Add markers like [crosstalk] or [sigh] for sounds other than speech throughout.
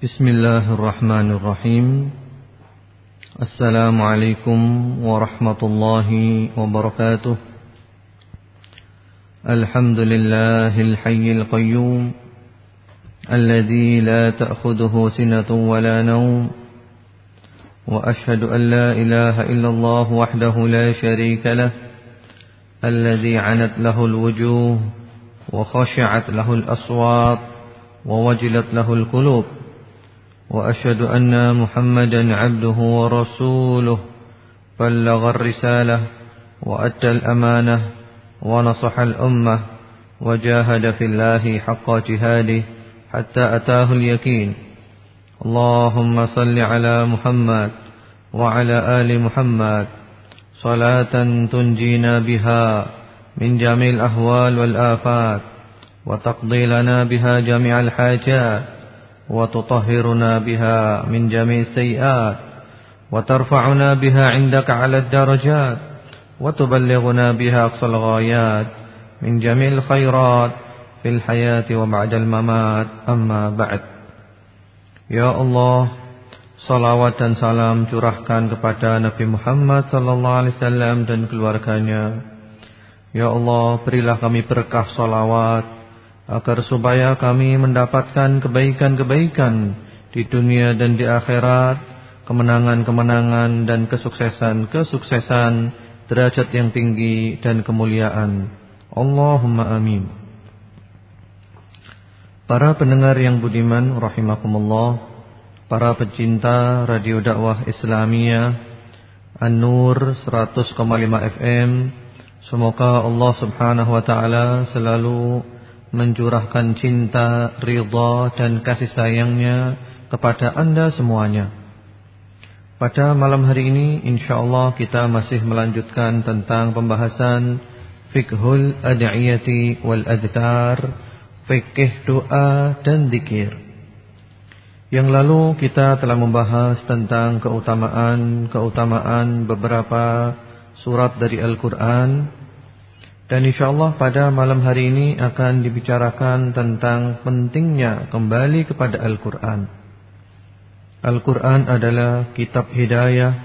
بسم الله الرحمن الرحيم. السلام عليكم ورحمة الله وبركاته. الحمد لله الحي القيوم الذي لا تأخذه سنة ولا نوم. وأشهد أن لا إله إلا الله وحده لا شريك له الذي عنت له الوجوه وخشعت له الأصوات ووجلت له القلوب. وأشهد أن محمدا عبده ورسوله بلغ الرسالة وأدى الأمانة ونصح الأمة وجاهد في الله حق جهاده حتى أتاه اليقين. اللهم صل على محمد وعلى آل محمد. صلاة تنجينا بها من جميع الأهوال والآفات وتقضي لنا بها جميع الحاجات. وتطهرنا بها من جميع السيئات وترفعنا بها عندك على الدرجات وتبلغنا بها أقصى الغايات من جميع الخيرات في الحياة وبعد الممات أما بعد يا الله Salawat dan salam curahkan kepada Nabi Muhammad sallallahu alaihi wasallam dan keluarganya. Ya Allah, berilah kami berkah salawat agar supaya kami mendapatkan kebaikan-kebaikan di dunia dan di akhirat, kemenangan-kemenangan dan kesuksesan-kesuksesan, derajat yang tinggi dan kemuliaan. Allahumma amin. Para pendengar yang budiman rahimakumullah para pecinta radio dakwah Islamia An-Nur 100,5 FM semoga Allah Subhanahu wa taala selalu mencurahkan cinta, ridha dan kasih sayangnya kepada Anda semuanya. Pada malam hari ini insyaallah kita masih melanjutkan tentang pembahasan fiqhul ad'iyati wal adhkar, fikih doa dan zikir. Yang lalu kita telah membahas tentang keutamaan-keutamaan beberapa surat dari Al-Quran Dan insyaAllah pada malam hari ini akan dibicarakan tentang pentingnya kembali kepada Al-Quran Al-Quran adalah kitab hidayah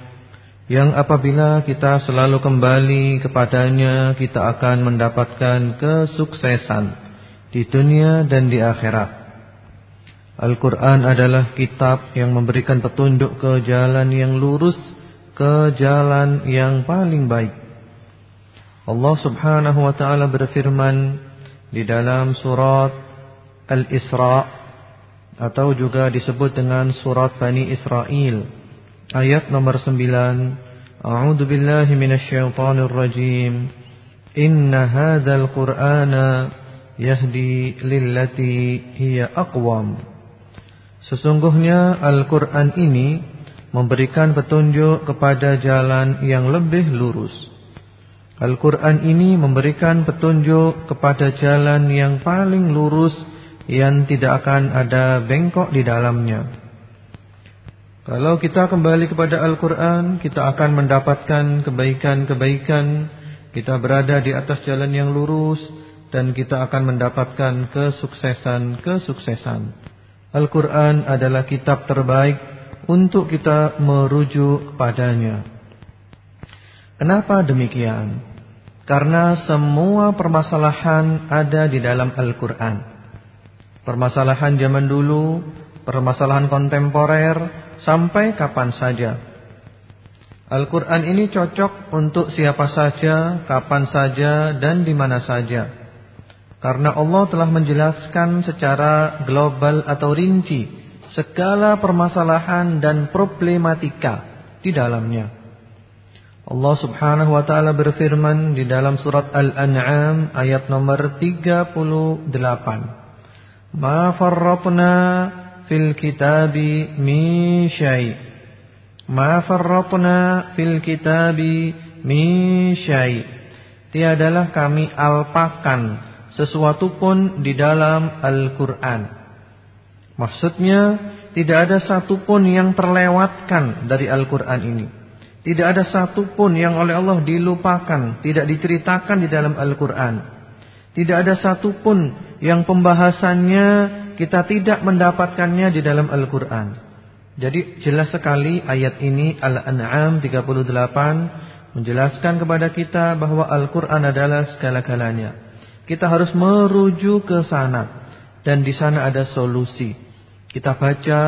Yang apabila kita selalu kembali kepadanya Kita akan mendapatkan kesuksesan Di dunia dan di akhirat Al-Quran adalah kitab yang memberikan petunjuk ke jalan yang lurus, ke jalan yang paling baik. Allah subhanahu wa ta'ala berfirman di dalam surat Al-Isra' atau juga disebut dengan surat Bani Israel ayat nomor 9 A'udzu billahi minasyaitonir rajim. Inna hadzal Qur'ana yahdi lillati hiya aqwam. Sesungguhnya Al-Quran ini memberikan petunjuk kepada jalan yang lebih lurus. Al-Quran ini memberikan petunjuk kepada jalan yang paling lurus yang tidak akan ada bengkok di dalamnya. Kalau kita kembali kepada Al-Quran, kita akan mendapatkan kebaikan-kebaikan. Kita berada di atas jalan yang lurus dan kita akan mendapatkan kesuksesan-kesuksesan. Al-Quran adalah kitab terbaik untuk kita merujuk kepadanya. Kenapa demikian? Karena semua permasalahan ada di dalam Al-Quran. Permasalahan zaman dulu, permasalahan kontemporer, sampai kapan saja. Al-Quran ini cocok untuk siapa saja, kapan saja, dan di mana saja. Karena Allah telah menjelaskan secara global atau rinci segala permasalahan dan problematika di dalamnya. Allah Subhanahu wa taala berfirman di dalam surat Al-An'am ayat nomor 38. Ma farratna fil kitabi min syai. Ma farratna fil kitabi min syai. Tiadalah kami alpakan sesuatu pun di dalam Al-Quran. Maksudnya tidak ada satupun yang terlewatkan dari Al-Quran ini. Tidak ada satupun yang oleh Allah dilupakan, tidak diceritakan di dalam Al-Quran. Tidak ada satupun yang pembahasannya kita tidak mendapatkannya di dalam Al-Qur'an. Jadi jelas sekali ayat ini Al-An'am 38 menjelaskan kepada kita bahwa Al-Qur'an adalah segala-galanya. Kita harus merujuk ke sana dan di sana ada solusi. Kita baca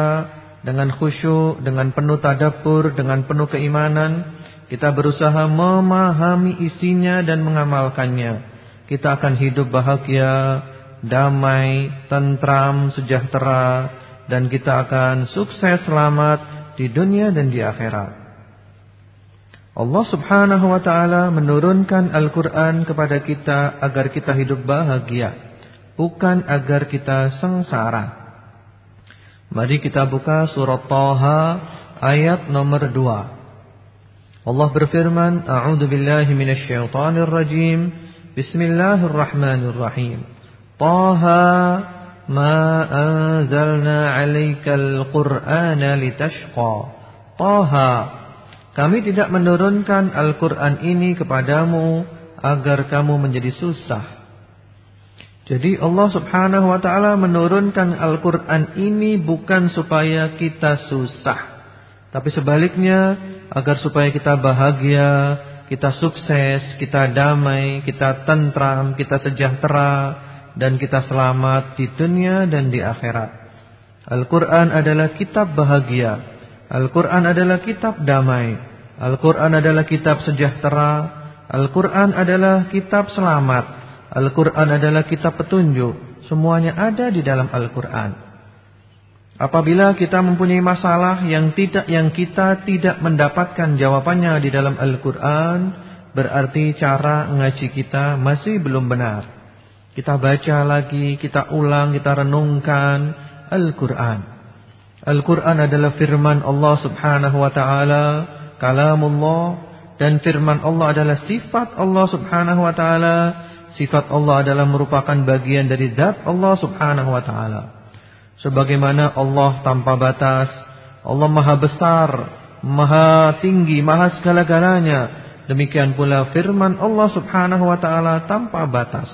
dengan khusyuk, dengan penuh tadabbur, dengan penuh keimanan, kita berusaha memahami isinya dan mengamalkannya. Kita akan hidup bahagia, damai, tentram, sejahtera dan kita akan sukses selamat di dunia dan di akhirat. Allah Subhanahu wa taala menurunkan Al-Qur'an kepada kita agar kita hidup bahagia, bukan agar kita sengsara. Mari kita buka surat Taha ayat nomor 2. Allah berfirman, A'udzu billahi minasyaitonir rajim. Bismillahirrahmanirrahim. Taha ma anzalna 'alaikal Qur'ana litashqa. Taha Kami tidak menurunkan Al-Qur'an ini kepadamu agar kamu menjadi susah. Jadi Allah Subhanahu wa taala menurunkan Al-Qur'an ini bukan supaya kita susah, tapi sebaliknya agar supaya kita bahagia, kita sukses, kita damai, kita tentram, kita sejahtera dan kita selamat di dunia dan di akhirat. Al-Qur'an adalah kitab bahagia. Al-Qur'an adalah kitab damai. Al-Qur'an adalah kitab sejahtera. Al-Qur'an adalah kitab selamat. Al-Qur'an adalah kitab petunjuk. Semuanya ada di dalam Al-Qur'an. Apabila kita mempunyai masalah yang tidak yang kita tidak mendapatkan jawabannya di dalam Al-Qur'an, berarti cara ngaji kita masih belum benar. Kita baca lagi, kita ulang, kita renungkan Al-Qur'an. Al-Qur'an adalah firman Allah Subhanahu wa taala, kalamullah dan firman Allah adalah sifat Allah Subhanahu wa taala. Sifat Allah adalah merupakan bagian dari zat Allah Subhanahu wa taala. Sebagaimana Allah tanpa batas, Allah maha besar, maha tinggi, maha segala-galanya. Demikian pula firman Allah subhanahu wa ta'ala tanpa batas.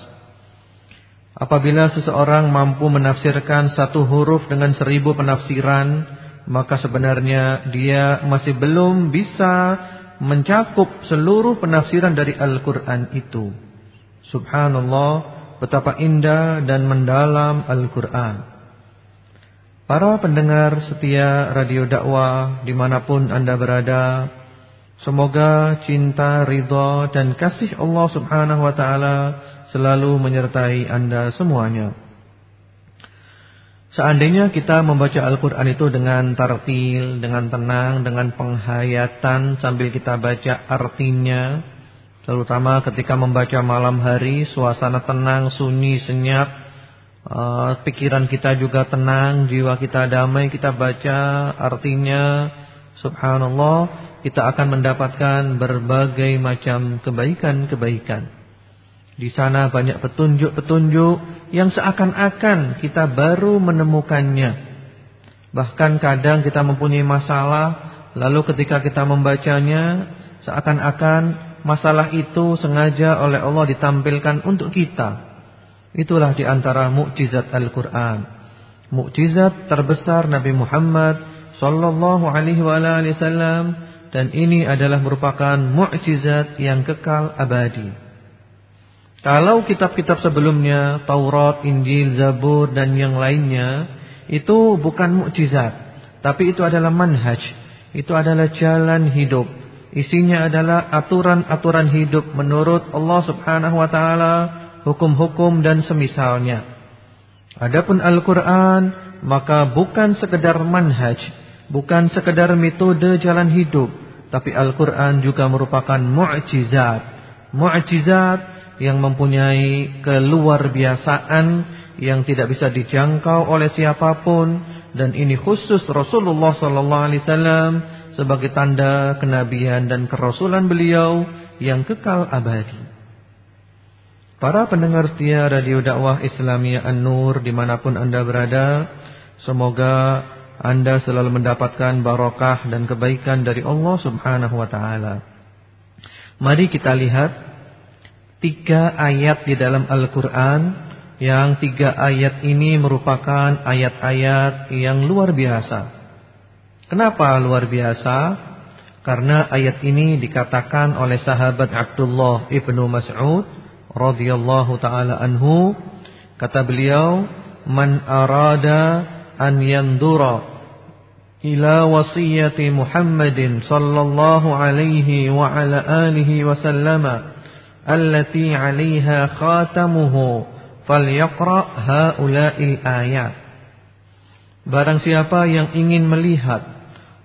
Apabila seseorang mampu menafsirkan satu huruf dengan seribu penafsiran, maka sebenarnya dia masih belum bisa mencakup seluruh penafsiran dari Al-Quran itu. Subhanallah, betapa indah dan mendalam Al-Quran. Para pendengar setia radio dakwah di mana pun anda berada Semoga cinta, ridha dan kasih Allah subhanahu wa ta'ala Selalu menyertai anda semuanya Seandainya kita membaca Al-Quran itu dengan tartil, dengan tenang, dengan penghayatan Sambil kita baca artinya Terutama ketika membaca malam hari Suasana tenang, sunyi, senyap Uh, pikiran kita juga tenang, jiwa kita damai, kita baca artinya subhanallah, kita akan mendapatkan berbagai macam kebaikan-kebaikan. Di sana banyak petunjuk-petunjuk yang seakan-akan kita baru menemukannya. Bahkan kadang kita mempunyai masalah, lalu ketika kita membacanya, seakan-akan masalah itu sengaja oleh Allah ditampilkan untuk kita. Itulah di antara mukjizat Al-Qur'an. Mukjizat terbesar Nabi Muhammad sallallahu alaihi wasallam dan ini adalah merupakan mukjizat yang kekal abadi. Kalau kitab-kitab sebelumnya, Taurat, Injil, Zabur dan yang lainnya, itu bukan mukjizat, tapi itu adalah manhaj, itu adalah jalan hidup. Isinya adalah aturan-aturan hidup menurut Allah Subhanahu wa taala hukum-hukum dan semisalnya. Adapun Al-Quran maka bukan sekedar manhaj, bukan sekedar metode jalan hidup, tapi Al-Quran juga merupakan mu'jizat. Mu'jizat yang mempunyai keluar biasaan yang tidak bisa dijangkau oleh siapa pun dan ini khusus Rasulullah sallallahu alaihi wasallam sebagai tanda kenabian dan kerasulan beliau yang kekal abadi. Para pendengar setia Radio Dakwah Islamiyah An-Nur di mana pun anda berada Semoga anda selalu mendapatkan barokah dan kebaikan dari Allah subhanahu wa ta'ala Mari kita lihat Tiga ayat di dalam Al-Quran yang tiga ayat ini merupakan ayat-ayat yang luar biasa. Kenapa luar biasa? Karena ayat ini dikatakan oleh sahabat Abdullah ibnu Mas'ud radhiyallahu taala anhu kata beliau man arada an yandura ila wasiyati Muhammadin sallallahu alaihi wa ala alihi wa sallama allati 'alaiha khatamuhu falyaqra haula'il ayat Barang siapa yang ingin melihat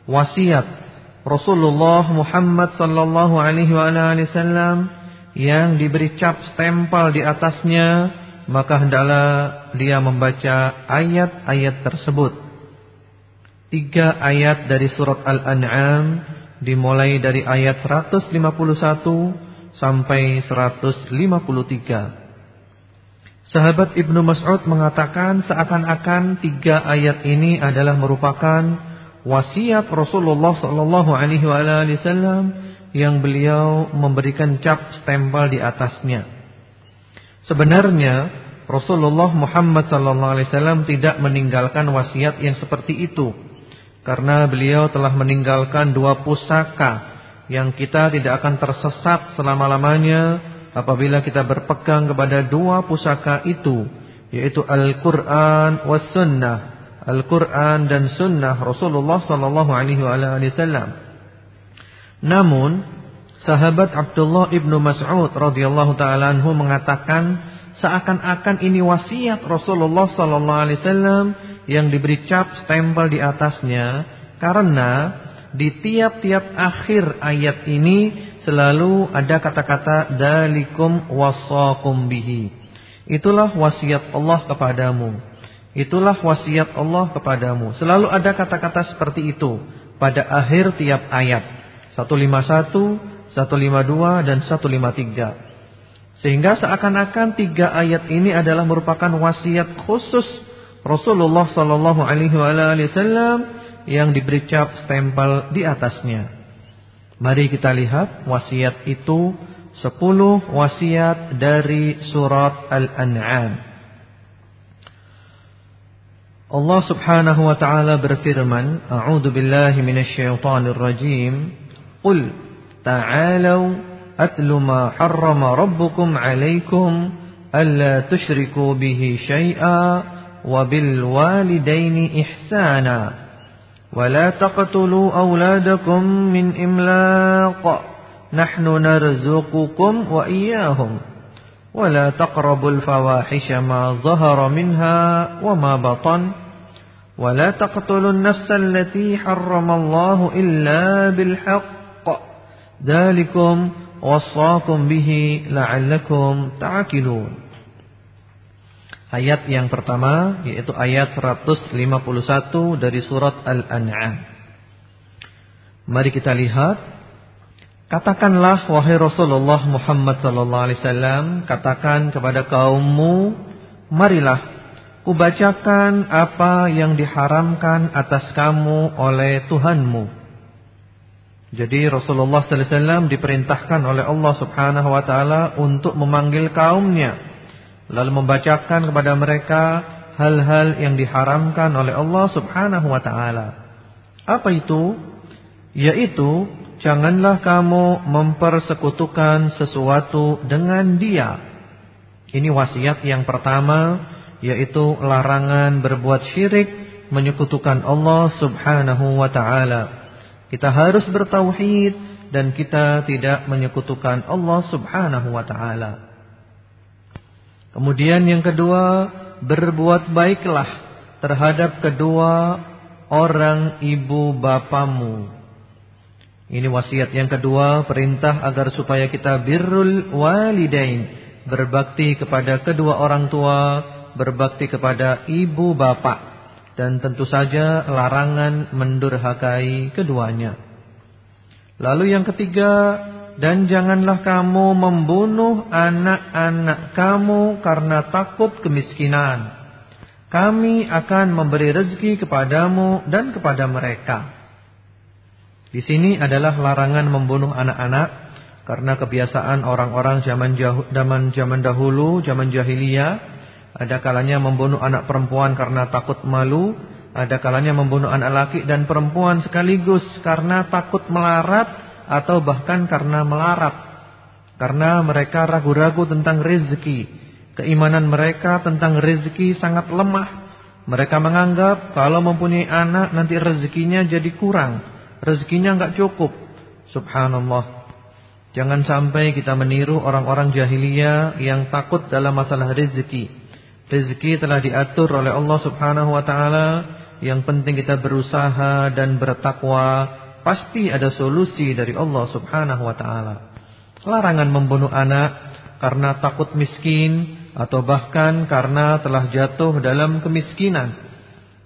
wasiat Rasulullah Muhammad sallallahu alaihi wasallam yang diberi cap stempel di atasnya, maka hendaklah dia membaca ayat-ayat tersebut. Tiga ayat dari surat Al-An'am dimulai dari ayat 151 sampai 153. Sahabat Ibnu Mas'ud mengatakan seakan-akan tiga ayat ini adalah merupakan wasiat Rasulullah sallallahu alaihi wasallam yang beliau memberikan cap stempel di atasnya. Sebenarnya Rasulullah Muhammad sallallahu alaihi wasallam tidak meninggalkan wasiat yang seperti itu karena beliau telah meninggalkan dua pusaka yang kita tidak akan tersesat selama-lamanya apabila kita berpegang kepada dua pusaka itu yaitu Al-Qur'an was sunnah Al-Quran dan Sunnah Rasulullah Sallallahu Alaihi Wasallam. Namun, sahabat Abdullah ibnu Mas'ud radhiyallahu taala anhu mengatakan seakan-akan ini wasiat Rasulullah Sallallahu Alaihi Wasallam yang diberi cap stempel di atasnya karena di tiap-tiap akhir ayat ini selalu ada kata-kata dalikum wasakum bihi. Itulah wasiat Allah kepadamu. Itulah wasiat Allah kepadamu. Selalu ada kata-kata seperti itu pada akhir tiap ayat. 151, 152 dan 153. Sehingga seakan-akan tiga ayat ini adalah merupakan wasiat khusus Rasulullah sallallahu alaihi wasallam yang diberi cap stempel di atasnya. Mari kita lihat wasiat itu 10 wasiat dari surat Al-An'am. Allah Subhanahu wa taala berfirman, A'udzu billahi minasyaitonir rajim. Qul ta'alu atlu ma harrama rabbukum 'alaykum alla tusyriku bihi syai'a wa bil walidaini ihsana. ولا تقتلوا أولادكم من إملاق نحن نرزقكم وإياهم ولا تقربوا الفواحش ما ظهر منها وما بطن ولا تقتلوا النفس التي حرم الله إلا بالحق ذلكم وصاكم به لعلكم تعقلون Ayat yang pertama yaitu ayat 151 dari surat Al-An'am. Mari kita lihat Katakanlah wahai Rasulullah Muhammad sallallahu alaihi wasallam, katakan kepada kaummu, marilah kubacakan apa yang diharamkan atas kamu oleh Tuhanmu. Jadi Rasulullah sallallahu alaihi wasallam diperintahkan oleh Allah Subhanahu wa taala untuk memanggil kaumnya lalu membacakan kepada mereka hal-hal yang diharamkan oleh Allah Subhanahu wa taala. Apa itu? Yaitu Janganlah kamu mempersekutukan sesuatu dengan dia. Ini wasiat yang pertama yaitu larangan berbuat syirik menyekutukan Allah Subhanahu wa taala. Kita harus bertauhid dan kita tidak menyekutukan Allah Subhanahu wa taala. Kemudian yang kedua, berbuat baiklah terhadap kedua orang ibu bapamu. Ini wasiat yang kedua, perintah agar supaya kita birrul walidain, berbakti kepada kedua orang tua, berbakti kepada ibu bapak dan tentu saja larangan mendurhakai keduanya. Lalu yang ketiga, dan janganlah kamu membunuh anak-anak kamu karena takut kemiskinan. Kami akan memberi rezeki kepadamu dan kepada mereka. Di sini adalah larangan membunuh anak-anak karena kebiasaan orang-orang zaman zaman zaman dahulu, zaman jahiliyah Ada kalanya membunuh anak perempuan karena takut malu, ada kalanya membunuh anak laki dan perempuan sekaligus karena takut melarat atau bahkan karena melarat. Karena mereka ragu-ragu tentang rezeki. Keimanan mereka tentang rezeki sangat lemah. Mereka menganggap kalau mempunyai anak nanti rezekinya jadi kurang. Rezekinya enggak cukup. Subhanallah. Jangan sampai kita meniru orang-orang jahiliyah yang takut dalam masalah rezeki. Rezeki telah diatur oleh Allah Subhanahu wa taala. Yang penting kita berusaha dan bertakwa, pasti ada solusi dari Allah Subhanahu wa taala. Larangan membunuh anak karena takut miskin atau bahkan karena telah jatuh dalam kemiskinan.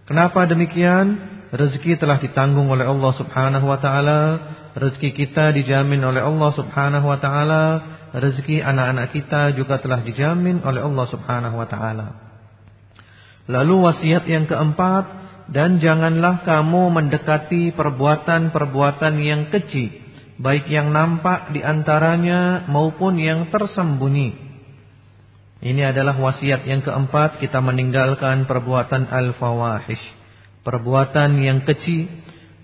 Kenapa demikian? Rezeki telah ditanggung oleh Allah Subhanahu wa taala, rezeki kita dijamin oleh Allah Subhanahu wa taala rezeki anak-anak kita juga telah dijamin oleh Allah Subhanahu wa taala. Lalu wasiat yang keempat, dan janganlah kamu mendekati perbuatan-perbuatan yang keji, baik yang nampak di antaranya maupun yang tersembunyi. Ini adalah wasiat yang keempat, kita meninggalkan perbuatan al-fawahish, perbuatan yang keji.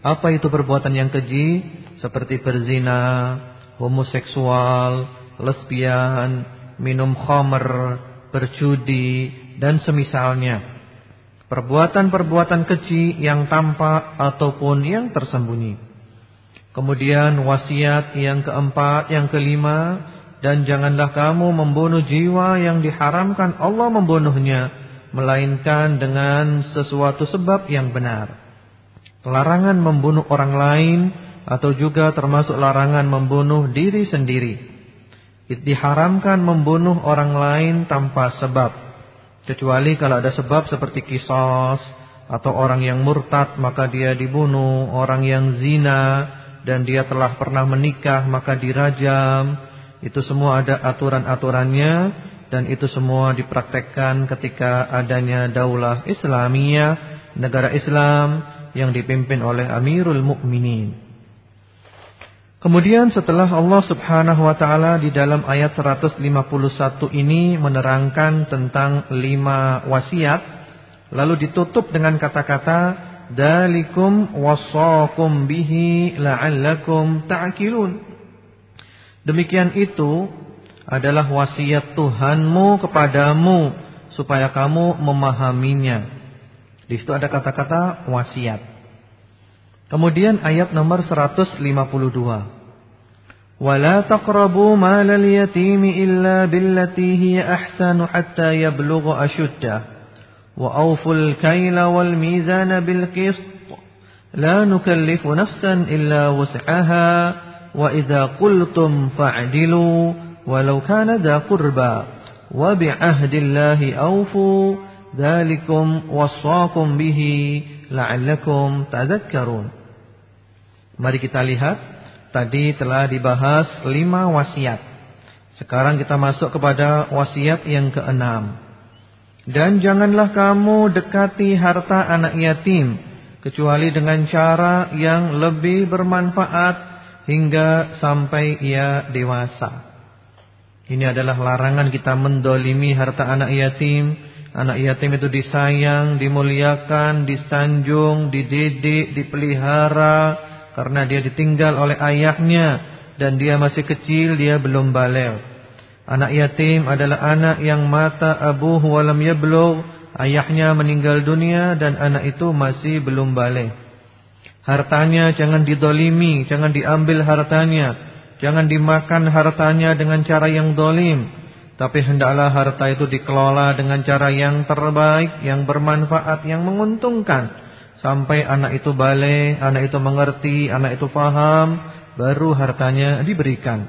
Apa itu perbuatan yang keji? Seperti berzina, homoseksual, lesbian, minum khamr, berjudi dan semisalnya. Perbuatan-perbuatan keji yang tampak ataupun yang tersembunyi. Kemudian wasiat yang keempat, yang kelima, dan janganlah kamu membunuh jiwa yang diharamkan Allah membunuhnya, melainkan dengan sesuatu sebab yang benar. Larangan membunuh orang lain atau juga termasuk larangan membunuh diri sendiri. Diharamkan membunuh orang lain tanpa sebab. Kecuali kalau ada sebab seperti kisos atau orang yang murtad maka dia dibunuh. Orang yang zina dan dia telah pernah menikah maka dirajam. Itu semua ada aturan-aturannya dan itu semua dipraktekkan ketika adanya daulah Islamiyah negara Islam yang dipimpin oleh Amirul Mukminin Kemudian setelah Allah subhanahu wa ta'ala di dalam ayat 151 ini menerangkan tentang lima wasiat. Lalu ditutup dengan kata-kata. Dalikum wasakum bihi la'allakum ta'akilun. Demikian itu adalah wasiat Tuhanmu kepadamu supaya kamu memahaminya. Di situ ada kata-kata wasiat. Kemudian ayat nomor 152. Wala taqrabu malal yatimi illa billati hiya ahsanu hatta yablugha ashuddah wa awful kayla wal mizana bil qist la nukallifu nafsan illa wus'aha wa idza qultum fa'dilu ولو كان ذا قربى وبعهد الله أوفوا ذلكم وصاكم به لعلكم تذكرون Mari kita lihat Tadi telah dibahas lima wasiat Sekarang kita masuk kepada wasiat yang keenam Dan janganlah kamu dekati harta anak yatim Kecuali dengan cara yang lebih bermanfaat Hingga sampai ia dewasa Ini adalah larangan kita mendolimi harta anak yatim Anak yatim itu disayang, dimuliakan, disanjung, dididik, dipelihara karena dia ditinggal oleh ayahnya dan dia masih kecil, dia belum balik. Anak yatim adalah anak yang mata abuh walam yablugh, ayahnya meninggal dunia dan anak itu masih belum balik. Hartanya jangan didolimi, jangan diambil hartanya, jangan dimakan hartanya dengan cara yang dolim. Tapi hendaklah harta itu dikelola dengan cara yang terbaik, yang bermanfaat, yang menguntungkan. Sampai anak itu balik, anak itu mengerti, anak itu faham, baru hartanya diberikan.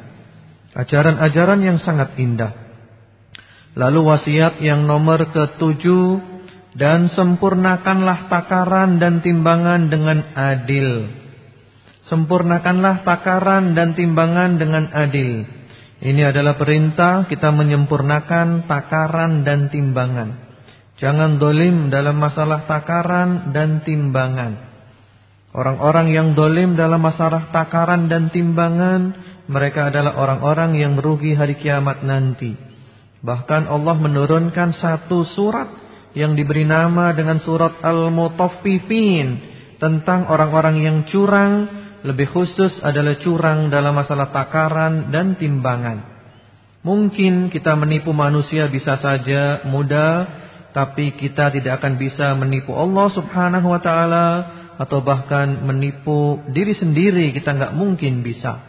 Ajaran-ajaran yang sangat indah. Lalu wasiat yang nomor ketujuh dan sempurnakanlah takaran dan timbangan dengan adil. Sempurnakanlah takaran dan timbangan dengan adil. Ini adalah perintah kita menyempurnakan takaran dan timbangan. Jangan dolim dalam masalah takaran dan timbangan. Orang-orang yang dolim dalam masalah takaran dan timbangan, mereka adalah orang-orang yang merugi hari kiamat nanti. Bahkan Allah menurunkan satu surat yang diberi nama dengan surat Al-Mutaffifin tentang orang-orang yang curang, lebih khusus adalah curang dalam masalah takaran dan timbangan. Mungkin kita menipu manusia bisa saja mudah, tapi kita tidak akan bisa menipu Allah Subhanahu wa taala atau bahkan menipu diri sendiri kita nggak mungkin bisa.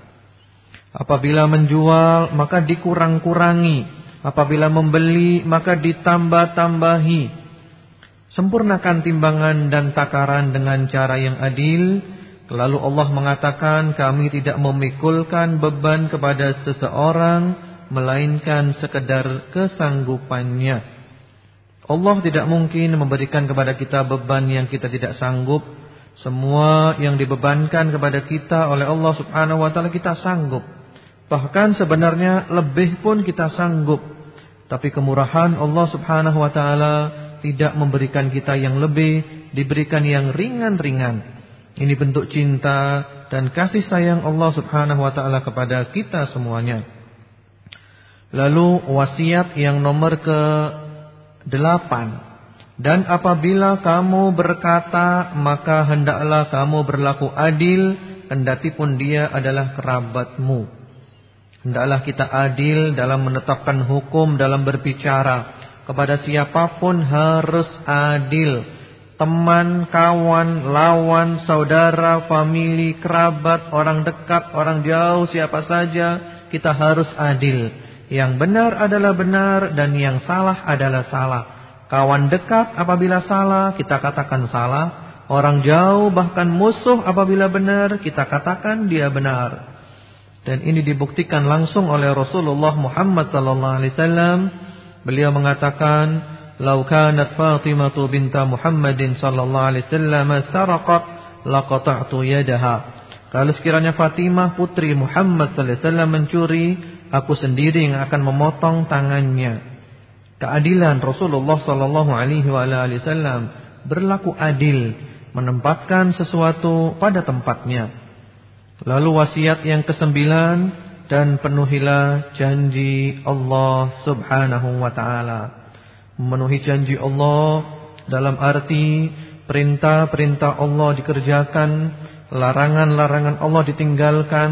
Apabila menjual maka dikurang-kurangi, apabila membeli maka ditambah-tambahi. Sempurnakan timbangan dan takaran dengan cara yang adil. Lalu Allah mengatakan kami tidak memikulkan beban kepada seseorang melainkan sekedar kesanggupannya. Allah tidak mungkin memberikan kepada kita beban yang kita tidak sanggup semua yang dibebankan kepada kita oleh Allah Subhanahu wa taala kita sanggup. Bahkan sebenarnya lebih pun kita sanggup. Tapi kemurahan Allah Subhanahu wa taala tidak memberikan kita yang lebih, diberikan yang ringan-ringan. Ini bentuk cinta dan kasih sayang Allah Subhanahu wa taala kepada kita semuanya. Lalu wasiat yang nomor ke delapan dan apabila kamu berkata, maka hendaklah kamu berlaku adil, kendati pun dia adalah kerabatmu. Hendaklah kita adil dalam menetapkan hukum, dalam berbicara. Kepada siapa pun harus adil. Teman, kawan, lawan, saudara, famili, kerabat, orang dekat, orang jauh, siapa saja, kita harus adil. Yang benar adalah benar dan yang salah adalah salah. Kawan dekat apabila salah, kita katakan salah. Orang jauh bahkan musuh apabila benar, kita katakan dia benar. Dan ini dibuktikan langsung oleh Rasulullah Muhammad wasallam. Beliau mengatakan, "Lau kanat Fatimah binta Muhammadin sallallahu alaihi wasallam saraqat laqata'tu yadaha." Kalau sekiranya Fatimah putri Muhammad sallallahu alaihi wasallam mencuri, aku sendiri yang akan memotong tangannya keadilan Rasulullah sallallahu alaihi wasallam berlaku adil, menempatkan sesuatu pada tempatnya. Lalu wasiat yang kesembilan dan penuhilah janji Allah Subhanahu wa taala. Memenuhi janji Allah dalam arti perintah-perintah Allah dikerjakan, larangan-larangan Allah ditinggalkan,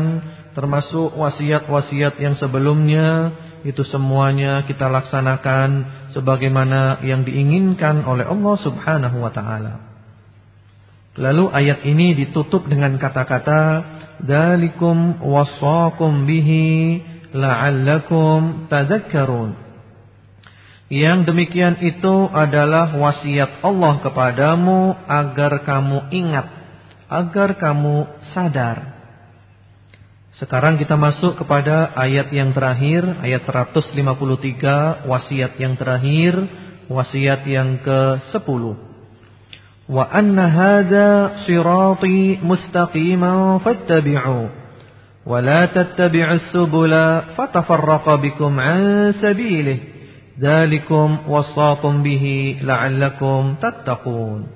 termasuk wasiat-wasiat yang sebelumnya itu semuanya kita laksanakan sebagaimana yang diinginkan oleh Allah Subhanahu wa taala. Lalu ayat ini ditutup dengan kata-kata dzalikum wasaqum bihi la'allakum tadhakkarun. Yang demikian itu adalah wasiat Allah kepadamu agar kamu ingat, agar kamu sadar. Sekarang kita masuk kepada ayat yang terakhir, ayat 153, wasiat yang terakhir, wasiat yang ke-10. Wa anna hadza sirati mustaqiman fattabi'u wa la tattabi'us subula fatafarraqa bikum an sabilihi. Dzalikum wasaqum bihi la'allakum tattaqun.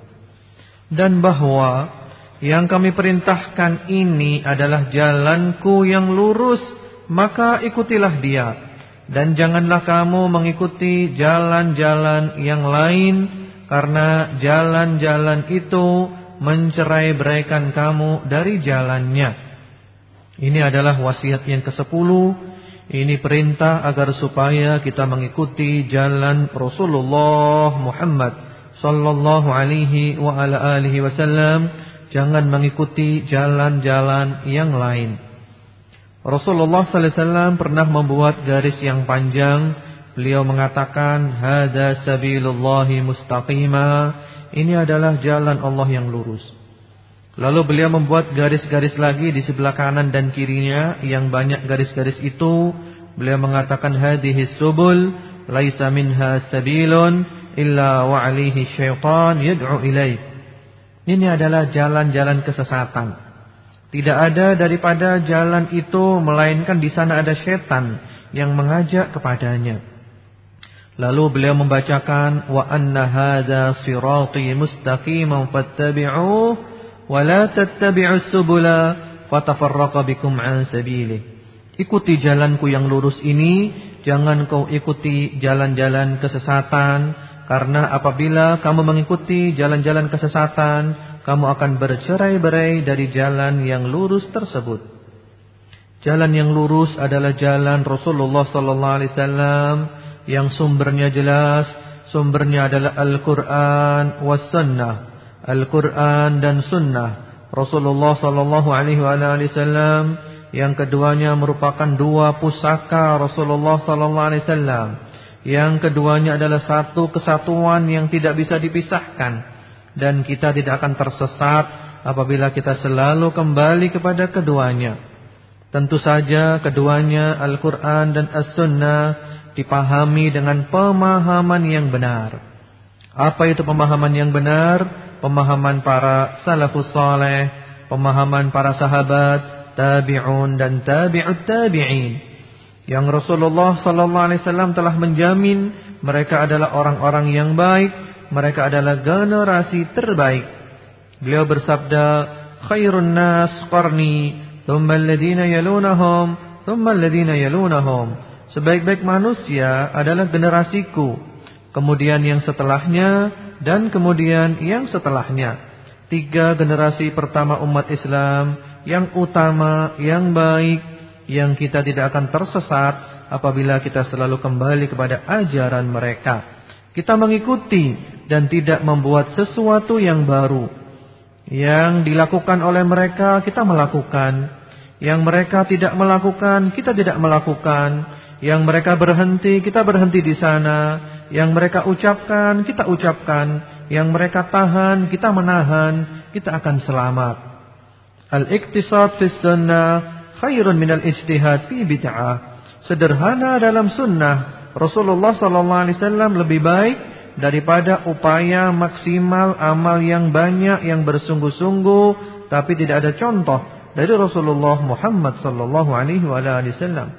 Dan bahwa yang kami perintahkan ini adalah jalanku yang lurus, maka ikutilah dia. Dan janganlah kamu mengikuti jalan-jalan yang lain, karena jalan-jalan itu mencerai beraikan kamu dari jalannya. Ini adalah wasiat yang ke-10. Ini perintah agar supaya kita mengikuti jalan Rasulullah Muhammad sallallahu alaihi wa ala alihi wasallam Jangan mengikuti jalan-jalan yang lain. Rasulullah sallallahu alaihi wasallam pernah membuat garis yang panjang. Beliau mengatakan, "Hada sabilullahi mustaqima." Ini adalah jalan Allah yang lurus. Lalu beliau membuat garis-garis lagi di sebelah kanan dan kirinya yang banyak garis-garis itu. Beliau mengatakan hadhihi subul laisa minha sabilun illa wa alihi syaitan yad'u ilaih. Ini adalah jalan-jalan kesesatan. Tidak ada daripada jalan itu melainkan di sana ada setan yang mengajak kepadanya. Lalu beliau membacakan wa anna hadza sirati mustaqiman fattabi'uhu la tattabi'us subula fatafarraqa bikum an sabilihi. Ikuti jalanku yang lurus ini, jangan kau ikuti jalan-jalan kesesatan, karena apabila kamu mengikuti jalan-jalan kesesatan, kamu akan bercerai-berai dari jalan yang lurus tersebut. Jalan yang lurus adalah jalan Rasulullah sallallahu alaihi wasallam yang sumbernya jelas, sumbernya adalah Al-Qur'an was sunnah. Al-Qur'an dan sunnah Rasulullah sallallahu alaihi wasallam yang keduanya merupakan dua pusaka Rasulullah sallallahu alaihi wasallam. Yang keduanya adalah satu kesatuan yang tidak bisa dipisahkan dan kita tidak akan tersesat apabila kita selalu kembali kepada keduanya. Tentu saja keduanya Al-Qur'an dan As-Sunnah dipahami dengan pemahaman yang benar. Apa itu pemahaman yang benar? Pemahaman para salafus saleh, pemahaman para sahabat, tabi'un dan tabi'ut tabi'in yang Rasulullah sallallahu alaihi wasallam telah menjamin mereka adalah orang-orang yang baik, mereka adalah generasi terbaik. Beliau bersabda, "Khairun nas qarni, thumma alladhina yalunahum, thumma alladhina yalunahum." Sebaik-baik manusia adalah generasiku, kemudian yang setelahnya dan kemudian yang setelahnya. Tiga generasi pertama umat Islam yang utama, yang baik, yang kita tidak akan tersesat apabila kita selalu kembali kepada ajaran mereka. Kita mengikuti dan tidak membuat sesuatu yang baru. Yang dilakukan oleh mereka kita melakukan. Yang mereka tidak melakukan kita tidak melakukan. Yang mereka berhenti kita berhenti di sana. Yang mereka ucapkan kita ucapkan. Yang mereka tahan kita menahan. Kita akan selamat. Al-iktisad fi sunnah khairun minal ijtihad fi bid'ah. Sederhana dalam sunnah Rasulullah sallallahu alaihi wasallam lebih baik daripada upaya maksimal amal yang banyak yang bersungguh-sungguh tapi tidak ada contoh dari Rasulullah Muhammad sallallahu alaihi wasallam.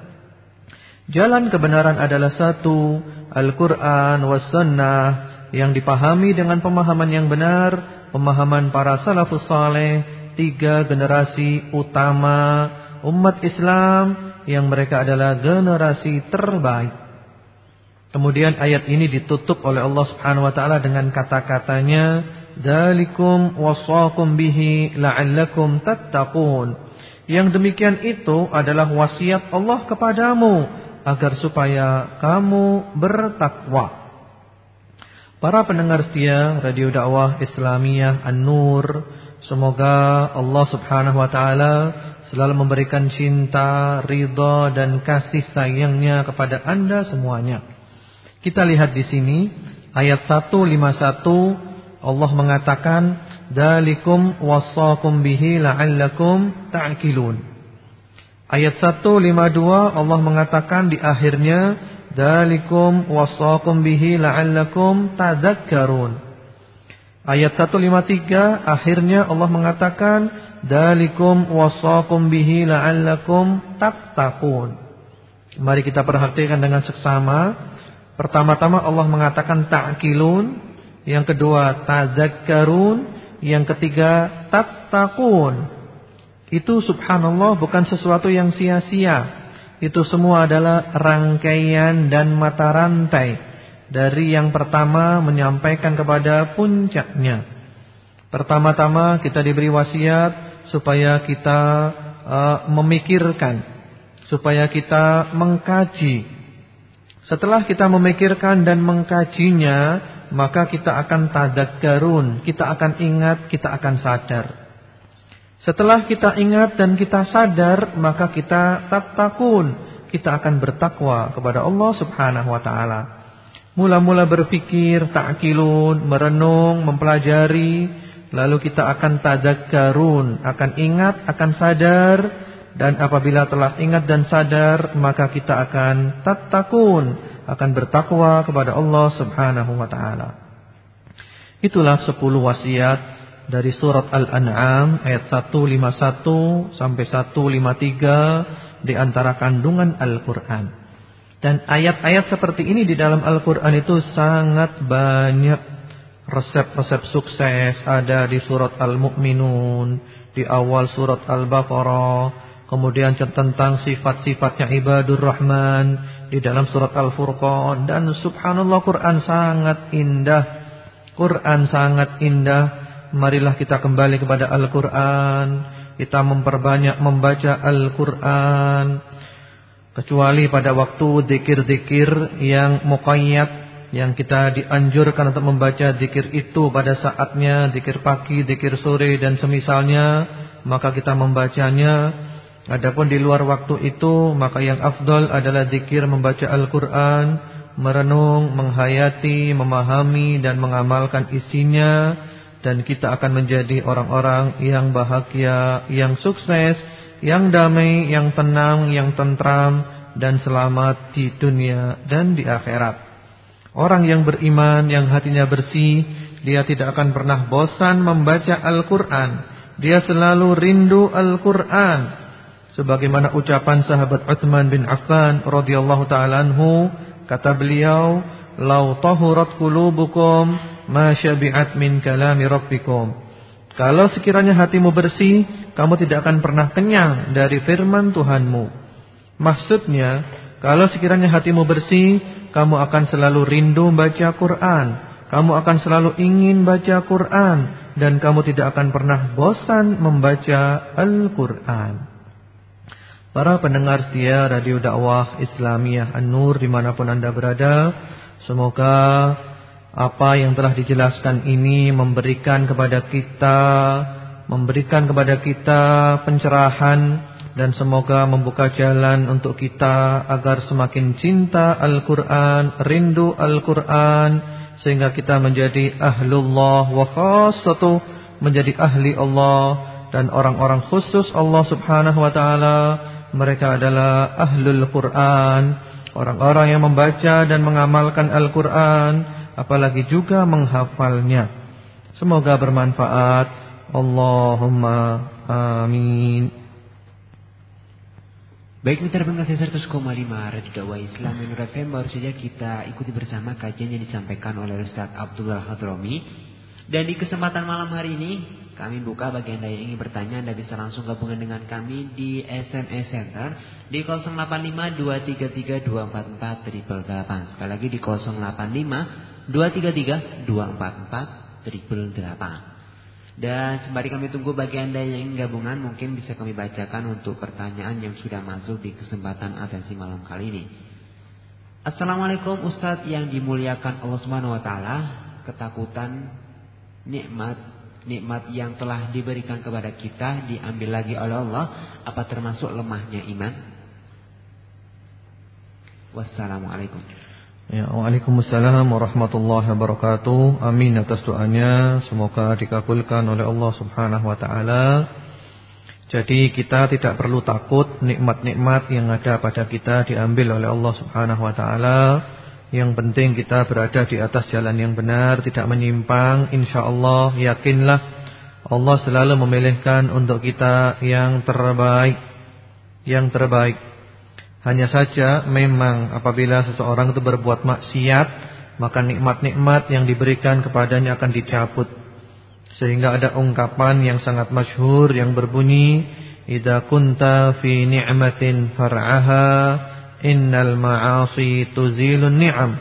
Jalan kebenaran adalah satu, Al-Qur'an was sunnah yang dipahami dengan pemahaman yang benar, pemahaman para salafus saleh tiga generasi utama umat Islam yang mereka adalah generasi terbaik. Kemudian ayat ini ditutup oleh Allah Subhanahu wa taala dengan kata-katanya, "Dzalikum wasaqum bihi la'allakum tattaqun." Yang demikian itu adalah wasiat Allah kepadamu agar supaya kamu bertakwa. Para pendengar setia Radio Dakwah Islamiyah An-Nur Semoga Allah subhanahu wa ta'ala selalu memberikan cinta, ridha dan kasih sayangnya kepada anda semuanya. Kita lihat di sini ayat 151 Allah mengatakan dalikum wassakum bihi la'allakum ta'qilun. Ayat 152 Allah mengatakan di akhirnya dalikum wassakum bihi la'allakum tadzakkarun. Ayat 153 akhirnya Allah mengatakan dalikum wasaqum bihi la'allakum tattaqun. Mari kita perhatikan dengan seksama. Pertama-tama Allah mengatakan ta'qilun, yang kedua tazakkarun, yang ketiga tattaqun. Itu subhanallah bukan sesuatu yang sia-sia. Itu semua adalah rangkaian dan mata rantai dari yang pertama menyampaikan kepada puncaknya. Pertama-tama kita diberi wasiat supaya kita uh, memikirkan, supaya kita mengkaji. Setelah kita memikirkan dan mengkajinya, maka kita akan tadakkarun, kita akan ingat, kita akan sadar. Setelah kita ingat dan kita sadar, maka kita tatakun, kita akan bertakwa kepada Allah Subhanahu wa taala. Mula-mula berpikir, ta'kilun, merenung, mempelajari, lalu kita akan tadakkarun, akan ingat, akan sadar, dan apabila telah ingat dan sadar, maka kita akan tatakun, akan bertakwa kepada Allah Subhanahu wa taala. Itulah 10 wasiat dari surat Al-An'am ayat 151 sampai 153 di antara kandungan Al-Qur'an. Dan ayat-ayat seperti ini di dalam Al-Quran itu sangat banyak resep-resep sukses. Ada di surat Al-Mu'minun, di awal surat Al-Baqarah, kemudian tentang sifat-sifatnya ibadur rahman di dalam surat Al-Furqan dan subhanallah Quran sangat indah. Quran sangat indah. Marilah kita kembali kepada Al-Quran. Kita memperbanyak membaca Al-Quran. Kecuali pada waktu zikir-zikir yang muqayyad yang kita dianjurkan untuk membaca zikir itu pada saatnya, zikir pagi, zikir sore dan semisalnya, maka kita membacanya Adapun di luar waktu itu maka yang afdal adalah zikir membaca Al-Qur'an, merenung, menghayati, memahami dan mengamalkan isinya dan kita akan menjadi orang-orang yang bahagia, yang sukses, yang damai, yang tenang, yang tentram dan selamat di dunia dan di akhirat. Orang yang beriman, yang hatinya bersih, dia tidak akan pernah bosan membaca Al-Qur'an. Dia selalu rindu Al-Qur'an sebagaimana ucapan sahabat Uthman bin Affan radhiyallahu taala anhu kata beliau lau tahurat qulubukum ma syabi'at min kalami rabbikum. Kalau sekiranya hatimu bersih kamu tidak akan pernah kenyang dari firman Tuhanmu. Maksudnya kalau sekiranya hatimu bersih kamu akan selalu rindu baca Quran. Kamu akan selalu ingin baca Quran. Dan kamu tidak akan pernah bosan membaca Al-Quran. Para pendengar setia Radio Dakwah Islamiyah An-Nur di mana pun anda berada Semoga apa yang telah dijelaskan ini memberikan kepada kita Memberikan kepada kita pencerahan Dan semoga membuka jalan untuk kita Agar semakin cinta Al-Quran, rindu Al-Quran Sehingga kita menjadi ahlullah wa khasatu Menjadi ahli Allah Dan orang-orang khusus Allah subhanahu wa ta'ala. Mereka adalah ahlul Quran, orang-orang yang membaca dan mengamalkan Al-Quran, apalagi juga menghafalnya. Semoga bermanfaat. Allahumma amin. Baik mitra pendengar 100,5 Radio Dakwah Islam Menurut FM baru saja kita ikuti bersama kajian yang disampaikan oleh Ustaz Abdullah Hadromi Dan di kesempatan malam hari ini kami buka bagi Anda yang ingin bertanya Anda bisa langsung gabungan dengan kami di SMS Center di 0852332448 triple 8. Sekali lagi di 0852332448 triple 8. Dan sembari kami tunggu bagi Anda yang ingin gabungan mungkin bisa kami bacakan untuk pertanyaan yang sudah masuk di kesempatan atensi malam kali ini. Assalamualaikum Ustadz yang dimuliakan Allah taala. Ketakutan nikmat nikmat yang telah diberikan kepada kita diambil lagi oleh Allah apa termasuk lemahnya iman? Wassalamualaikum. Ya, Waalaikumsalam warahmatullahi wabarakatuh. Amin atas doanya, semoga dikabulkan oleh Allah Subhanahu wa taala. Jadi kita tidak perlu takut nikmat-nikmat yang ada pada kita diambil oleh Allah Subhanahu wa taala. Yang penting kita berada di atas jalan yang benar, tidak menyimpang. Insya Allah yakinlah Allah selalu memilihkan untuk kita yang terbaik. Yang terbaik. Hanya saja memang apabila seseorang itu berbuat maksiat, maka nikmat-nikmat yang diberikan kepadanya akan dicabut. Sehingga ada ungkapan yang sangat masyhur yang berbunyi, "Idza kunta fi ni'matin far'aha" Innal ma'asi tuzilun ni'am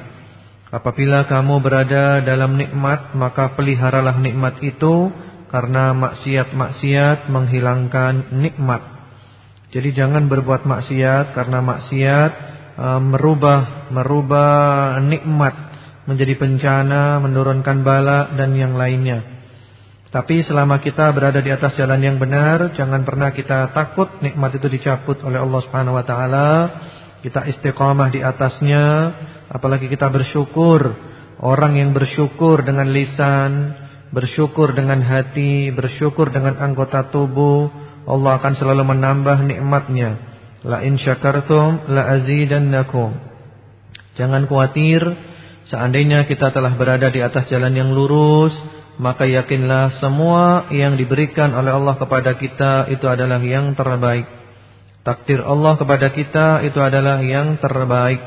Apabila kamu berada dalam nikmat Maka peliharalah nikmat itu Karena maksiat-maksiat menghilangkan nikmat Jadi jangan berbuat maksiat Karena maksiat uh, merubah merubah nikmat Menjadi bencana, menurunkan bala dan yang lainnya tapi selama kita berada di atas jalan yang benar, jangan pernah kita takut nikmat itu dicabut oleh Allah Subhanahu wa taala kita istiqamah di atasnya, apalagi kita bersyukur. Orang yang bersyukur dengan lisan, bersyukur dengan hati, bersyukur dengan anggota tubuh, Allah akan selalu menambah nikmatnya. La in syakartum la azidannakum. Jangan khawatir, seandainya kita telah berada di atas jalan yang lurus, maka yakinlah semua yang diberikan oleh Allah kepada kita itu adalah yang terbaik. Takdir Allah kepada kita itu adalah yang terbaik.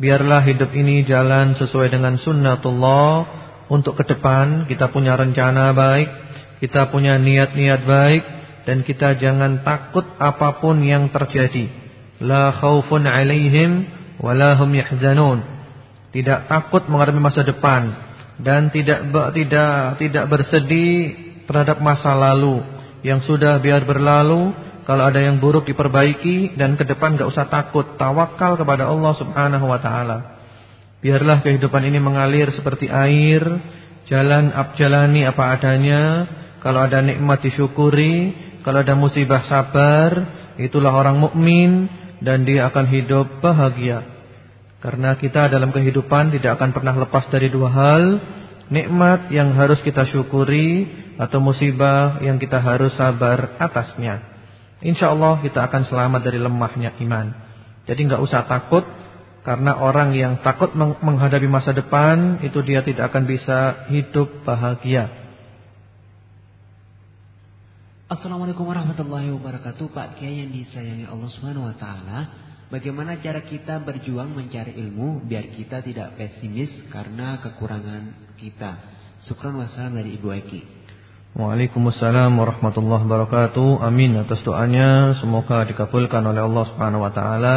Biarlah hidup ini jalan sesuai dengan sunnatullah. Untuk ke depan kita punya rencana baik. Kita punya niat-niat baik. Dan kita jangan takut apa pun yang terjadi. La khaufun 'alaihim wa la hum yahzanun. Tidak takut menghadapi masa depan dan tidak tidak tidak bersedih terhadap masa lalu yang sudah biar berlalu. Kalau ada yang buruk diperbaiki dan ke depan enggak usah takut, tawakal kepada Allah Subhanahu wa taala. Biarlah kehidupan ini mengalir seperti air, jalan jalani apa adanya. Kalau ada nikmat disyukuri, kalau ada musibah sabar, itulah orang mukmin dan dia akan hidup bahagia. Karena kita dalam kehidupan tidak akan pernah lepas dari dua hal, nikmat yang harus kita syukuri atau musibah yang kita harus sabar atasnya. Insya Allah kita akan selamat dari lemahnya iman. Jadi nggak usah takut karena orang yang takut menghadapi masa depan itu dia tidak akan bisa hidup bahagia. Assalamualaikum warahmatullahi wabarakatuh Pak Kiai yang disayangi Allah Subhanahu wa taala. Bagaimana cara kita berjuang mencari ilmu biar kita tidak pesimis karena kekurangan kita? Syukran wassalam dari Ibu Eki. Waalaikumsalam warahmatullahi wabarakatuh. Amin atas doanya semoga dikabulkan oleh Allah Subhanahu wa taala.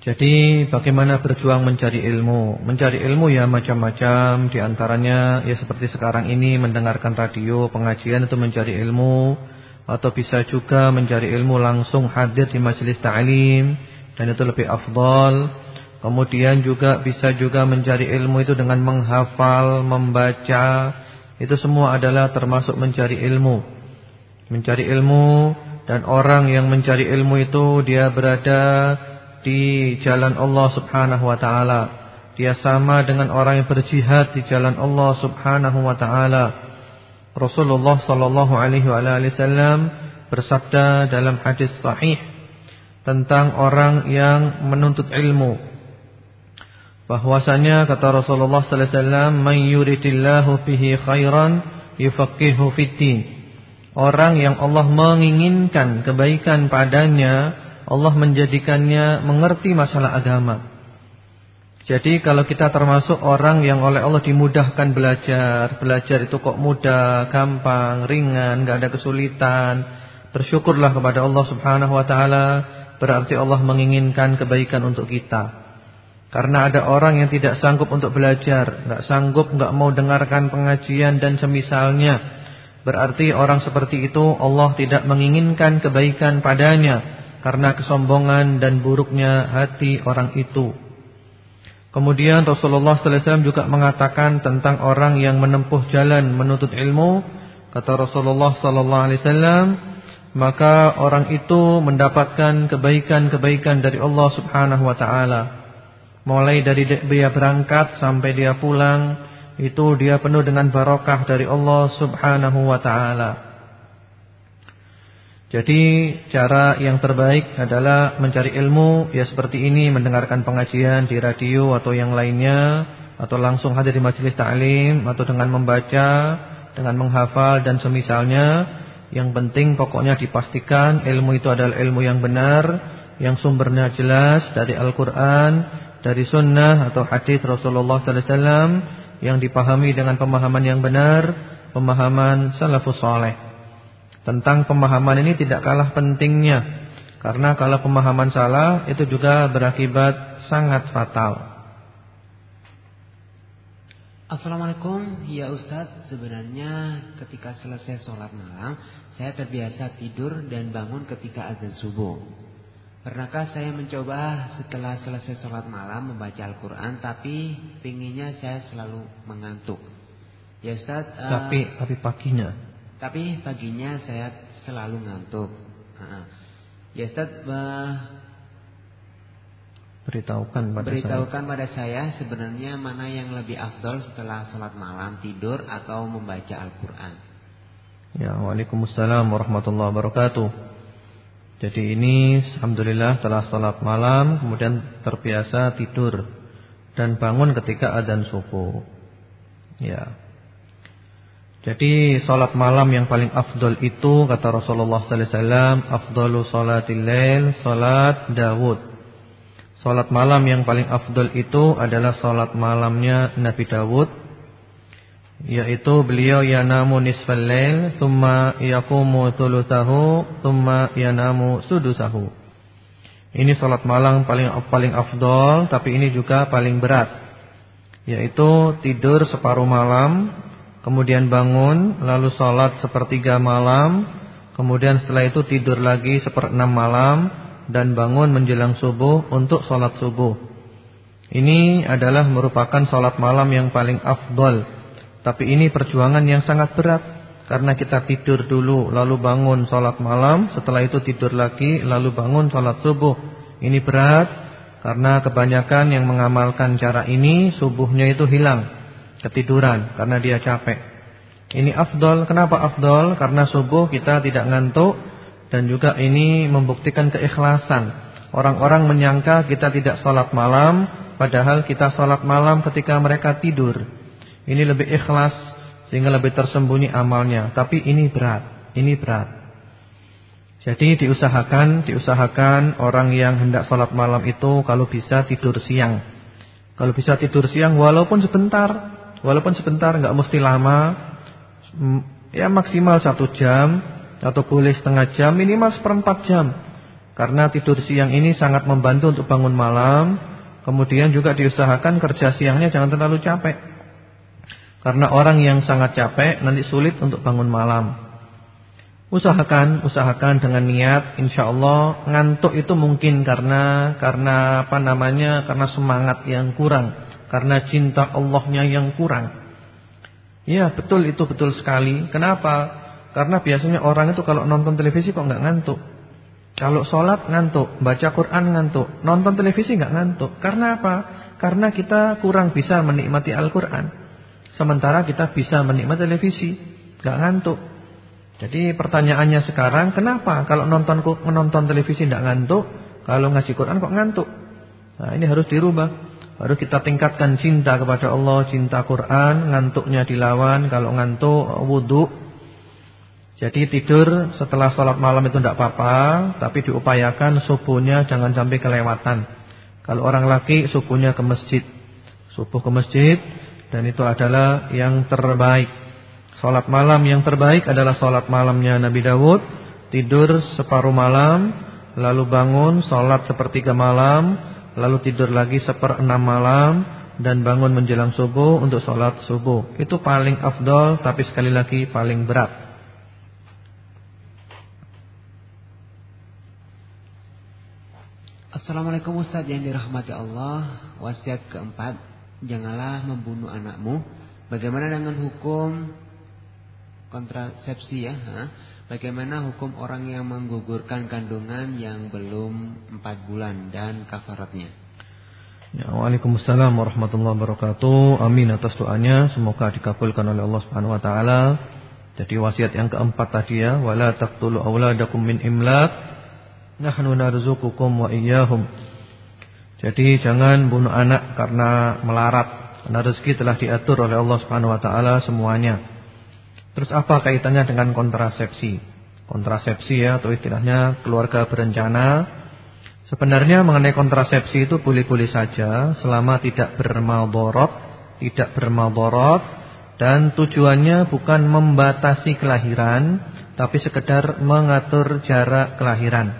Jadi bagaimana berjuang mencari ilmu? Mencari ilmu ya macam-macam. Di antaranya ya seperti sekarang ini Mendengarkan radio, pengajian itu mencari ilmu. Atau bisa juga mencari ilmu langsung hadir di majelis ta'lim Dan itu lebih afdol. Kemudian juga bisa juga mencari ilmu itu dengan menghafal, membaca. Itu semua adalah termasuk mencari ilmu. Mencari ilmu Dan orang yang mencari ilmu itu dia berada di jalan Allah Subhanahu wa taala. Dia sama dengan orang yang berjihad di jalan Allah Subhanahu wa taala. Rasulullah sallallahu alaihi wasallam bersabda dalam hadis sahih tentang orang yang menuntut ilmu. Bahwasanya kata Rasulullah sallallahu alaihi wasallam, "Man yuridillahu bihi khairan yufaqihu fid Orang yang Allah menginginkan kebaikan padanya Allah menjadikannya mengerti masalah agama. Jadi kalau kita termasuk orang yang oleh Allah dimudahkan belajar, belajar itu kok mudah, gampang, ringan, enggak ada kesulitan, bersyukurlah kepada Allah Subhanahu wa taala, berarti Allah menginginkan kebaikan untuk kita. Karena ada orang yang tidak sanggup untuk belajar, enggak sanggup, enggak mau dengarkan pengajian dan semisalnya. Berarti orang seperti itu Allah tidak menginginkan kebaikan padanya karena kesombongan dan buruknya hati orang itu. Kemudian Rasulullah wasallam juga mengatakan tentang orang yang menempuh jalan menuntut ilmu, kata Rasulullah wasallam, maka orang itu mendapatkan kebaikan-kebaikan dari Allah Subhanahu wa taala. Mulai dari dia berangkat sampai dia pulang, itu dia penuh dengan barokah dari Allah Subhanahu wa taala. Jadi cara yang terbaik adalah mencari ilmu ya seperti ini mendengarkan pengajian di radio atau yang lainnya atau langsung hadir di majelis ta'lim atau dengan membaca, dengan menghafal dan semisalnya. Yang penting pokoknya dipastikan ilmu itu adalah ilmu yang benar, yang sumbernya jelas dari Al-Qur'an, dari sunnah atau hadis Rasulullah sallallahu alaihi wasallam yang dipahami dengan pemahaman yang benar, pemahaman salafus saleh. Tentang pemahaman ini tidak kalah pentingnya. Karena kalau pemahaman salah Itu juga berakibat sangat fatal. Assalamualaikum. Ya Ustadz Sebenarnya ketika selesai sholat malam Saya terbiasa tidur dan bangun ketika azan subuh. Pernahkah saya mencoba setelah selesai sholat malam membaca Al-Quran Tapi pinginnya saya selalu mengantuk? Ya Ustadz Tapi, uh, tapi paginya tapi paginya saya selalu ngantuk. Ya Ustaz, beritahukan pada beritahukan saya. pada saya sebenarnya mana yang lebih afdol setelah sholat malam tidur atau membaca Al-Quran. Ya, Waalaikumsalam warahmatullahi wabarakatuh. Jadi ini Alhamdulillah setelah sholat malam Kemudian terbiasa tidur Dan bangun ketika adzan subuh Ya jadi salat malam yang paling afdol itu kata Rasulullah sallallahu alaihi wasallam, afdalu salatil lail salat Dawud. Salat malam yang paling afdol itu adalah salat malamnya Nabi Dawud. yaitu beliau yanamu nisfal lail thumma yaqumu thuluthahu thumma yanamu sudusahu. Ini salat malam paling paling afdol tapi ini juga paling berat. Yaitu tidur separuh malam, kemudian bangun lalu salat sepertiga malam, kemudian setelah itu tidur lagi seperenam malam dan bangun menjelang subuh untuk salat subuh. Ini adalah merupakan salat malam yang paling afdol. Tapi ini perjuangan yang sangat berat. Karena kita tidur dulu lalu bangun sholat malam, setelah itu tidur lagi lalu bangun sholat subuh. Ini berat karena kebanyakan yang mengamalkan cara ini subuhnya itu hilang ketiduran karena dia capek. Ini afdol. Kenapa afdol? Karena subuh kita tidak ngantuk dan juga ini membuktikan keikhlasan. Orang-orang menyangka kita tidak sholat malam padahal kita sholat malam ketika mereka tidur. Ini lebih ikhlas sehingga lebih tersembunyi amalnya. Tapi ini berat, ini berat. Jadi diusahakan, diusahakan orang yang hendak sholat malam itu kalau bisa tidur siang. Kalau bisa tidur siang walaupun sebentar, walaupun sebentar nggak mesti lama, ya maksimal satu jam atau boleh setengah jam, minimal seperempat jam. Karena tidur siang ini sangat membantu untuk bangun malam. Kemudian juga diusahakan kerja siangnya jangan terlalu capek. Karena orang yang sangat capek nanti sulit untuk bangun malam. Usahakan, usahakan dengan niat insya Allah ngantuk itu mungkin karena karena apa namanya? Karena semangat yang kurang, karena cinta Allahnya yang kurang. Ya, betul itu betul sekali. Kenapa? Karena biasanya orang itu kalau nonton televisi kok nggak ngantuk. Kalau sholat ngantuk, baca Quran ngantuk, nonton televisi nggak ngantuk. Karena apa? Karena kita kurang bisa menikmati Al-Quran. Sementara kita bisa menikmati televisi, nggak ngantuk. Jadi pertanyaannya sekarang, kenapa kalau nonton menonton televisi nggak ngantuk, kalau ngaji Quran kok ngantuk? Nah, ini harus dirubah. Harus kita tingkatkan cinta kepada Allah, cinta Quran, ngantuknya dilawan, kalau ngantuk wudhu. Jadi tidur setelah sholat malam itu tidak apa-apa, tapi diupayakan subuhnya jangan sampai kelewatan. Kalau orang laki subuhnya ke masjid, subuh ke masjid, dan itu adalah yang terbaik. Salat malam yang terbaik adalah salat malamnya Nabi Dawud, tidur separuh malam, lalu bangun salat sepertiga malam, lalu tidur lagi seperenam malam dan bangun menjelang subuh untuk salat subuh. Itu paling afdol tapi sekali lagi paling berat. Assalamualaikum Ustaz yang dirahmati Allah. Wasiat keempat janganlah membunuh anakmu. Bagaimana dengan hukum kontrasepsi ya? Ha? Bagaimana hukum orang yang menggugurkan kandungan yang belum empat bulan dan kafaratnya? Ya, Waalaikumsalam warahmatullahi wabarakatuh. Amin atas doanya, semoga dikabulkan oleh Allah Subhanahu wa taala. Jadi wasiat yang keempat tadi ya, wala taqtulu auladakum min imlaq. Nahnu narzuqukum wa iyyahum. Jadi jangan bunuh anak karena melarat. Karena rezeki telah diatur oleh Allah Subhanahu wa taala semuanya. Terus apa kaitannya dengan kontrasepsi? Kontrasepsi ya atau istilahnya keluarga berencana. Sebenarnya mengenai kontrasepsi itu boleh-boleh saja selama tidak bermaldorot, tidak bermaldorot dan tujuannya bukan membatasi kelahiran, tapi sekedar mengatur jarak kelahiran.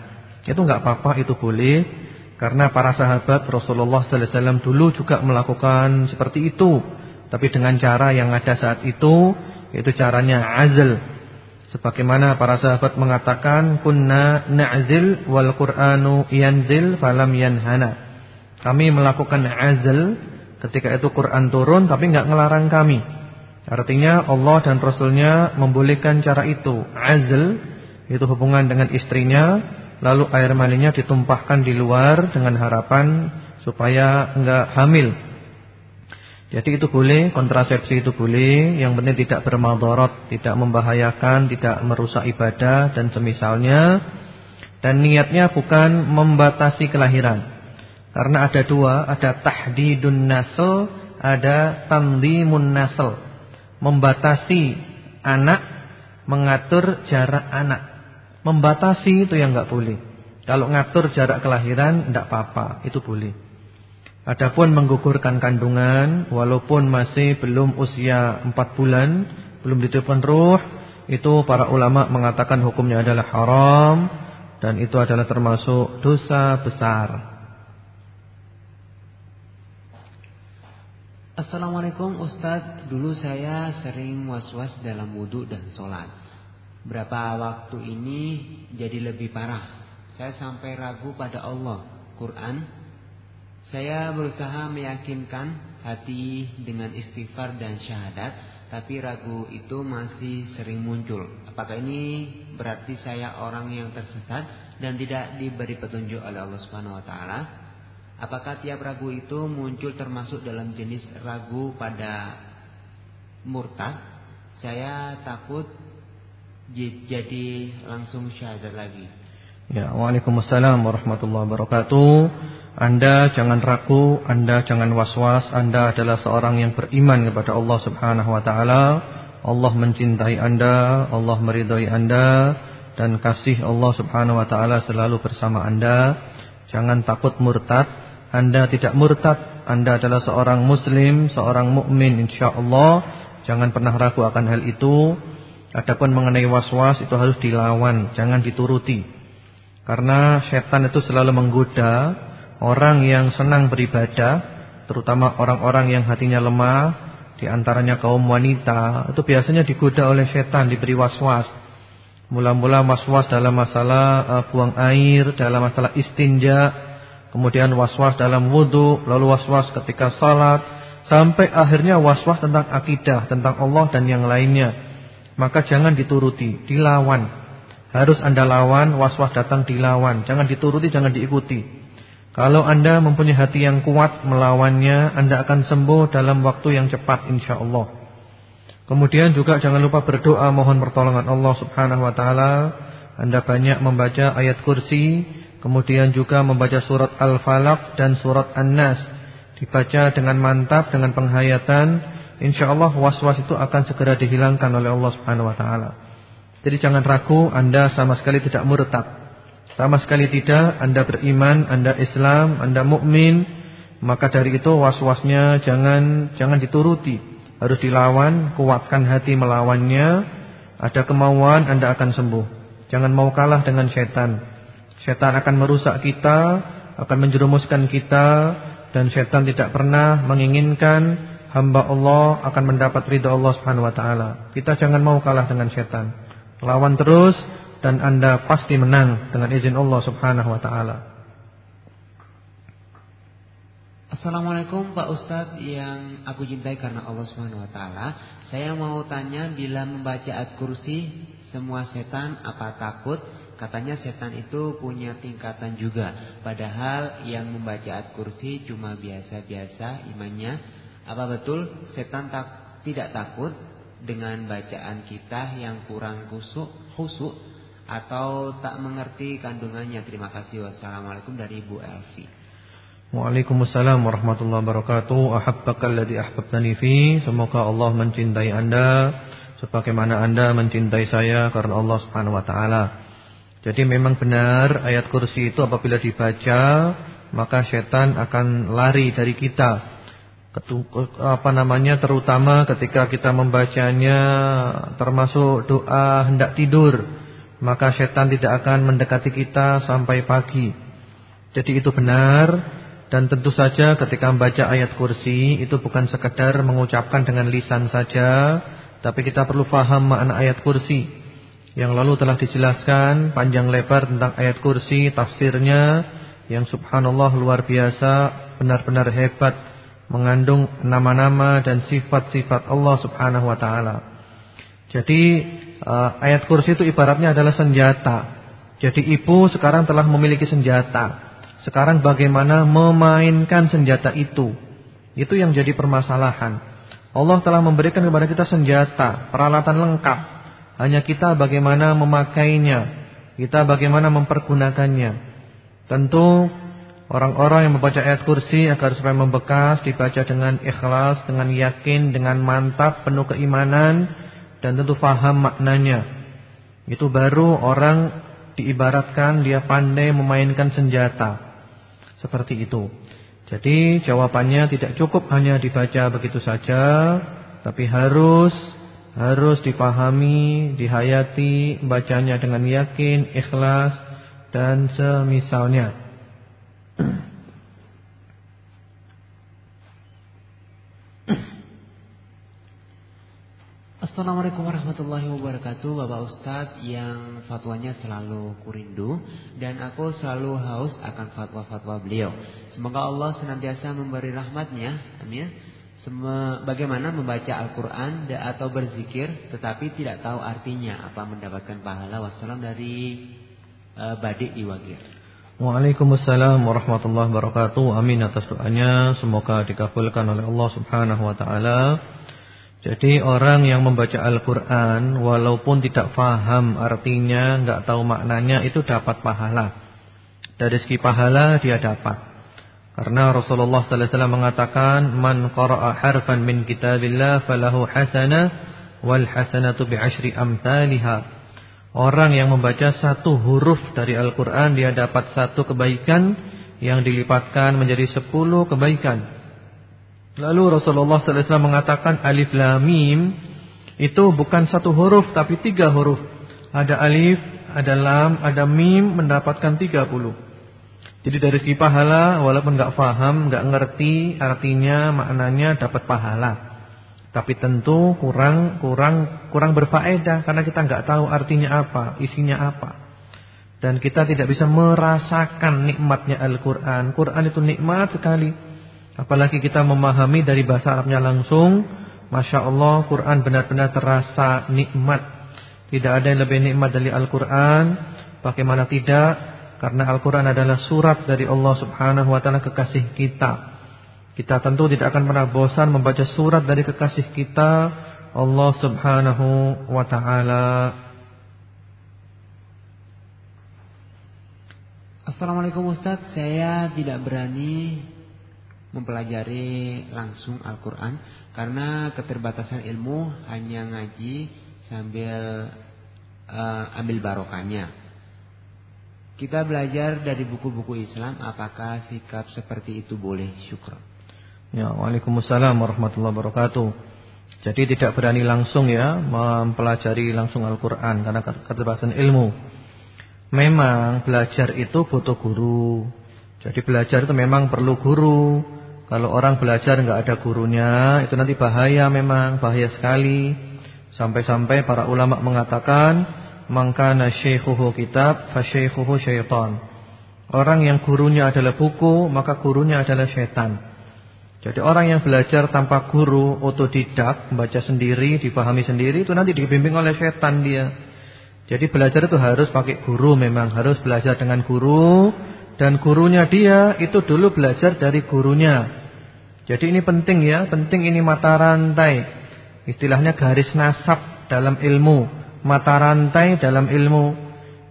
Itu enggak apa-apa, itu boleh. Karena para sahabat Rasulullah sallallahu alaihi wasallam dulu juga melakukan seperti itu, tapi dengan cara yang ada saat itu, yaitu caranya azl. Sebagaimana para sahabat mengatakan kunna na'zil wal Qur'anu yanzil falam yanhana. Kami melakukan azl ketika itu Quran turun tapi enggak ngelarang kami. Artinya Allah dan Rasulnya membolehkan cara itu. Azl itu hubungan dengan istrinya lalu air maninya ditumpahkan di luar dengan harapan supaya enggak hamil. Jadi itu boleh, kontrasepsi itu boleh, yang penting tidak bermadarat, tidak membahayakan, tidak merusak ibadah dan semisalnya. Dan niatnya bukan membatasi kelahiran. Karena ada dua, ada tahdidun nasl, ada tandimun nasl. Membatasi anak, mengatur jarak anak. Membatasi itu yang enggak boleh. Kalau ngatur jarak kelahiran enggak apa-apa, itu boleh. Adapun menggugurkan kandungan walaupun masih belum usia 4 bulan, belum ditiupkan ruh, itu para ulama mengatakan hukumnya adalah haram dan itu adalah termasuk dosa besar. Assalamualaikum Ustadz. Dulu saya sering was-was dalam wudhu dan sholat. Berapa waktu ini jadi lebih parah? Saya sampai ragu pada Allah Quran saya berusaha meyakinkan hati dengan istighfar dan syahadat, tapi ragu itu masih sering muncul. Apakah ini berarti saya orang yang tersesat dan tidak diberi petunjuk oleh Allah Subhanahu wa taala? Apakah tiap ragu itu muncul termasuk dalam jenis ragu pada murtad? Saya takut jadi langsung syahadat lagi. Ya, Waalaikumsalam warahmatullahi wabarakatuh. Anda jangan ragu, Anda jangan was-was, Anda adalah seorang yang beriman kepada Allah Subhanahu wa taala. Allah mencintai Anda, Allah meridhai Anda dan kasih Allah Subhanahu wa taala selalu bersama Anda. Jangan takut murtad. Anda tidak murtad, Anda adalah seorang muslim, seorang mukmin insyaallah. Jangan pernah ragu akan hal itu. Adapun mengenai was-was itu harus dilawan, jangan dituruti. Karena setan itu selalu menggoda Orang yang senang beribadah, terutama orang-orang yang hatinya lemah, di antaranya kaum wanita, itu biasanya digoda oleh setan, diberi was-was. Mula-mula was-was dalam masalah uh, buang air, dalam masalah istinja, kemudian was-was dalam wudhu, lalu was-was ketika salat, sampai akhirnya was-was tentang akidah, tentang Allah dan yang lainnya. Maka jangan dituruti, dilawan. Harus Anda lawan, was-was datang dilawan. Jangan dituruti, jangan diikuti. Kalau anda mempunyai hati yang kuat melawannya, anda akan sembuh dalam waktu yang cepat insya Allah. Kemudian juga jangan lupa berdoa mohon pertolongan Allah subhanahu wa ta'ala. Anda banyak membaca ayat kursi, kemudian juga membaca surat Al-Falaq dan surat An-Nas. Dibaca dengan mantap, dengan penghayatan. Insya Allah was-was itu akan segera dihilangkan oleh Allah subhanahu wa ta'ala. Jadi jangan ragu, anda sama sekali tidak murtad. Sama sekali tidak Anda beriman, Anda Islam, Anda mukmin, maka dari itu was-wasnya jangan jangan dituruti. Harus dilawan, kuatkan hati melawannya. Ada kemauan Anda akan sembuh. Jangan mau kalah dengan setan. Setan akan merusak kita, akan menjerumuskan kita dan setan tidak pernah menginginkan hamba Allah akan mendapat ridha Allah Subhanahu wa taala. Kita jangan mau kalah dengan setan. Lawan terus dan Anda pasti menang dengan izin Allah Subhanahu wa taala. Assalamualaikum Pak Ustadz yang aku cintai karena Allah Subhanahu wa taala. Saya mau tanya bila membaca ayat kursi semua setan apa takut? Katanya setan itu punya tingkatan juga. Padahal yang membaca ayat kursi cuma biasa-biasa imannya. Apa betul setan tak, tidak takut dengan bacaan kita yang kurang kusuk, khusuk atau tak mengerti kandungannya. Terima kasih. Wassalamualaikum dari Ibu Elvi. Waalaikumsalam warahmatullahi wabarakatuh. Ahabbaka alladhi ahbabtani fi. Semoga Allah mencintai Anda sebagaimana Anda mencintai saya karena Allah Subhanahu wa taala. Jadi memang benar ayat kursi itu apabila dibaca maka setan akan lari dari kita. apa namanya terutama ketika kita membacanya termasuk doa hendak tidur maka setan tidak akan mendekati kita sampai pagi. Jadi itu benar dan tentu saja ketika membaca ayat kursi itu bukan sekedar mengucapkan dengan lisan saja, tapi kita perlu faham makna ayat kursi. Yang lalu telah dijelaskan panjang lebar tentang ayat kursi, tafsirnya yang subhanallah luar biasa, benar-benar hebat, mengandung nama-nama dan sifat-sifat Allah Subhanahu wa taala. Jadi uh, ayat kursi itu ibaratnya adalah senjata. Jadi ibu sekarang telah memiliki senjata. Sekarang bagaimana memainkan senjata itu? Itu yang jadi permasalahan. Allah telah memberikan kepada kita senjata, peralatan lengkap. Hanya kita bagaimana memakainya. Kita bagaimana mempergunakannya. Tentu orang-orang yang membaca ayat kursi agar supaya membekas, dibaca dengan ikhlas, dengan yakin, dengan mantap, penuh keimanan dan tentu faham maknanya. Itu baru orang diibaratkan dia pandai memainkan senjata. Seperti itu. Jadi jawabannya tidak cukup hanya dibaca begitu saja, tapi harus harus dipahami, dihayati, bacanya dengan yakin, ikhlas dan semisalnya. Assalamualaikum warahmatullahi wabarakatuh Bapak Ustadz yang fatwanya selalu kurindu Dan aku selalu haus akan fatwa-fatwa beliau. Semoga Allah senantiasa memberi rahmatnya Amin. Bagaimana membaca Al-Quran atau berzikir Tetapi tidak tahu artinya Apa mendapatkan pahala. Wassalam dari uh, Badik Iwagir. Waalaikumsalam warahmatullahi wabarakatuh. Amin atas doanya. Semoga dikabulkan oleh Allah subhanahu wa ta'ala jadi orang yang membaca Al-Quran Walaupun tidak faham artinya nggak tahu maknanya Itu dapat pahala. Dari segi pahala dia dapat. Karena Rasulullah SAW mengatakan Man qara'a harfan min kitabillah Falahu hasanah Wal hasanatu bi'ashri amthaliha. Orang yang membaca satu huruf dari Al-Quran Dia dapat satu kebaikan Yang dilipatkan menjadi sepuluh kebaikan Lalu Rasulullah SAW mengatakan alif lam mim itu bukan satu huruf tapi tiga huruf. Ada alif, ada lam, ada mim mendapatkan tiga puluh. Jadi dari segi pahala walaupun nggak faham, nggak ngerti artinya, maknanya dapat pahala. Tapi tentu kurang kurang kurang berfaedah karena kita nggak tahu artinya apa, isinya apa. Dan kita tidak bisa merasakan nikmatnya Al-Qur'an. Quran itu nikmat sekali. Apalagi kita memahami dari bahasa Arabnya langsung Masya Allah Quran benar-benar terasa nikmat. Tidak ada yang lebih nikmat dari Al-Quran. Bagaimana tidak? Karena Al-Quran adalah surat dari Allah subhanahu wa ta'ala kekasih kita. Kita tentu tidak akan pernah bosan membaca surat dari kekasih kita Allah subhanahu wa ta'ala. Assalamualaikum Ustaz. Saya tidak berani mempelajari langsung Al-Quran karena keterbatasan ilmu hanya ngaji sambil uh, ambil barokahnya. Kita belajar dari buku-buku Islam, apakah sikap seperti itu boleh? Syukur. Ya, Waalaikumsalam warahmatullahi wabarakatuh. Jadi tidak berani langsung ya mempelajari langsung Al-Quran karena keterbatasan ilmu. Memang belajar itu butuh guru. Jadi belajar itu memang perlu guru. Kalau orang belajar nggak ada gurunya, itu nanti bahaya memang, bahaya sekali. Sampai-sampai para ulama mengatakan, "Mangkana syaikhuhu kitab, fa syaikhuhu syaitan." Orang yang gurunya adalah buku, maka gurunya adalah syaitan. Jadi orang yang belajar tanpa guru, otodidak, membaca sendiri, dipahami sendiri, itu nanti dibimbing oleh syaitan dia. Jadi belajar itu harus pakai guru memang, harus belajar dengan guru dan gurunya dia itu dulu belajar dari gurunya. Jadi ini penting ya, penting ini mata rantai. Istilahnya garis nasab dalam ilmu, mata rantai dalam ilmu.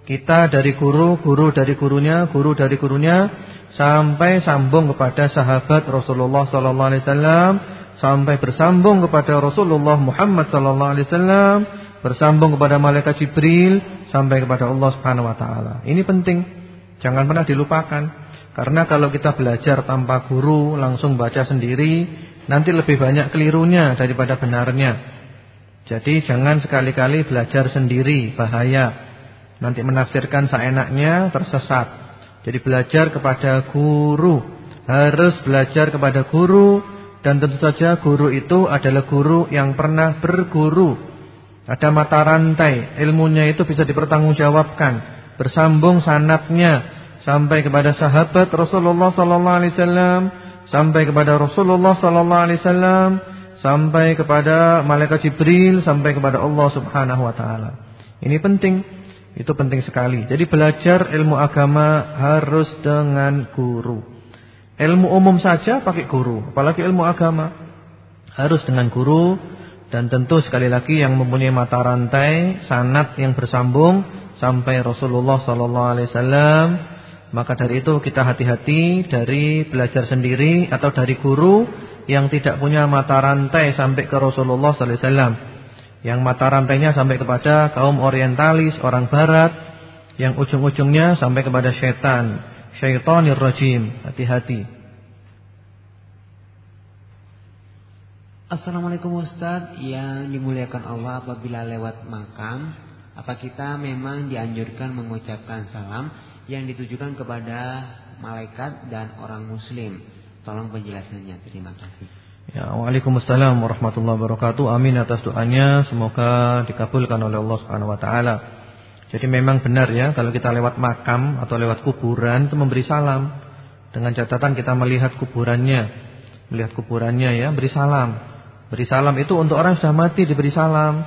Kita dari guru, guru dari gurunya, guru dari gurunya sampai sambung kepada sahabat Rasulullah sallallahu alaihi wasallam, sampai bersambung kepada Rasulullah Muhammad sallallahu alaihi wasallam, bersambung kepada malaikat Jibril, sampai kepada Allah Subhanahu wa taala. Ini penting. Jangan pernah dilupakan. Karena kalau kita belajar tanpa guru langsung baca sendiri nanti lebih banyak kelirunya daripada benarnya. Jadi jangan sekali-kali belajar sendiri, bahaya. Nanti menafsirkan seenaknya tersesat. Jadi belajar kepada guru, harus belajar kepada guru dan tentu saja guru itu adalah guru yang pernah berguru. Ada mata rantai, ilmunya itu bisa dipertanggungjawabkan, bersambung sanatnya sampai kepada sahabat Rasulullah sallallahu alaihi wasallam, sampai kepada Rasulullah sallallahu alaihi wasallam, sampai kepada malaikat Jibril, sampai kepada Allah Subhanahu wa taala. Ini penting. Itu penting sekali. Jadi belajar ilmu agama harus dengan guru. Ilmu umum saja pakai guru, apalagi ilmu agama harus dengan guru dan tentu sekali lagi yang mempunyai mata rantai sanat yang bersambung sampai Rasulullah sallallahu alaihi wasallam maka dari itu kita hati-hati dari belajar sendiri atau dari guru yang tidak punya mata rantai sampai ke Rasulullah sallallahu alaihi wasallam. Yang mata rantainya sampai kepada kaum orientalis, orang barat, yang ujung-ujungnya sampai kepada syaitan, syaitonir rajim. Hati-hati. Assalamualaikum Ustaz, yang dimuliakan Allah apabila lewat makam, apa kita memang dianjurkan mengucapkan salam yang ditujukan kepada malaikat dan orang muslim tolong penjelasannya terima kasih Ya, Waalaikumsalam warahmatullahi wabarakatuh. Amin atas doanya, semoga dikabulkan oleh Allah Subhanahu wa taala. Jadi memang benar ya kalau kita lewat makam atau lewat kuburan itu memberi salam. Dengan catatan kita melihat kuburannya, melihat kuburannya ya, beri salam. Beri salam itu untuk orang yang sudah mati diberi salam.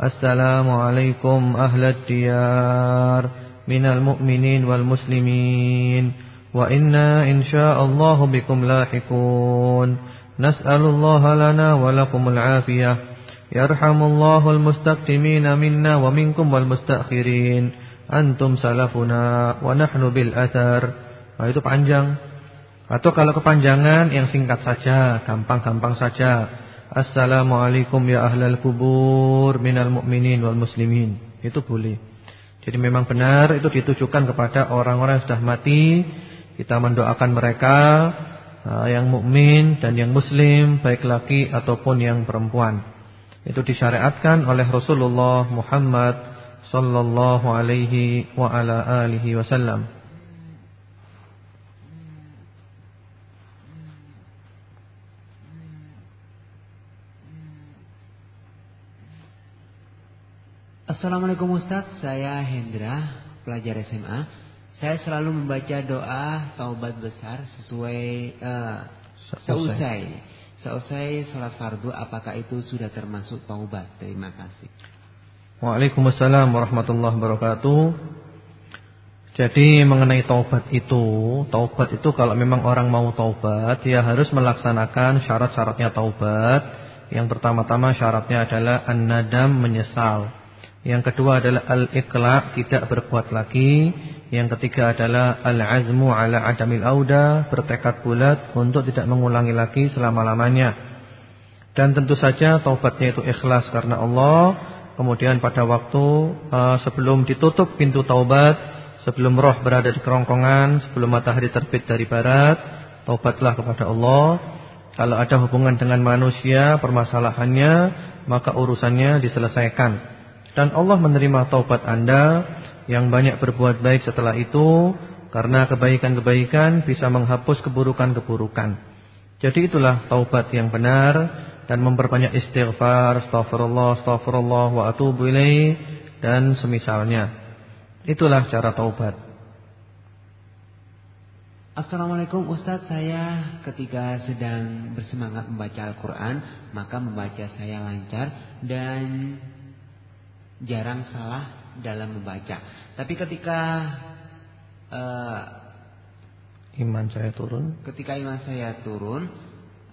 Assalamualaikum ahlad diyar minal mu'minin wal muslimin wa inna insyaallah bikum lahikun. نسأل الله لنا ولكم العافية يرحم الله المستقدمين منا ومنكم والمستأخرين أنتم سلفنا ونحن بالأثر nah, itu panjang atau kalau kepanjangan yang singkat saja gampang-gampang saja Assalamualaikum ya ahlal kubur minal mu'minin wal muslimin itu boleh jadi memang benar itu ditujukan kepada orang-orang yang sudah mati kita mendoakan mereka Ah, yang mukmin dan yang muslim baik laki ataupun yang perempuan. Itu disyariatkan oleh Rasulullah Muhammad sallallahu alaihi wa ala alihi wasallam. Assalamualaikum Ustaz, saya Hendra, pelajar SMA. Saya selalu membaca doa taubat besar sesuai uh, seusai seusai salat fardu apakah itu sudah termasuk taubat? Terima kasih. Waalaikumsalam warahmatullahi wabarakatuh. Jadi mengenai taubat itu, taubat itu kalau memang orang mau taubat, dia harus melaksanakan syarat-syaratnya taubat. Yang pertama-tama syaratnya adalah an-nadam menyesal. Yang kedua adalah al-iqla, tidak berbuat lagi. Yang ketiga adalah al-azmu ala adamil auda, bertekad bulat untuk tidak mengulangi lagi selama-lamanya. Dan tentu saja taubatnya itu ikhlas karena Allah. Kemudian pada waktu uh, sebelum ditutup pintu taubat, sebelum roh berada di kerongkongan, sebelum matahari terbit dari barat, taubatlah kepada Allah. Kalau ada hubungan dengan manusia, permasalahannya, maka urusannya diselesaikan. Dan Allah menerima taubat Anda yang banyak berbuat baik setelah itu karena kebaikan-kebaikan bisa menghapus keburukan-keburukan. Jadi itulah taubat yang benar dan memperbanyak istighfar, astagfirullah, astagfirullah wa atubu ilaih dan semisalnya. Itulah cara taubat. Assalamualaikum Ustaz, saya ketika sedang bersemangat membaca Al-Quran Maka membaca saya lancar dan jarang salah dalam membaca tapi ketika uh, iman saya turun, ketika iman saya turun,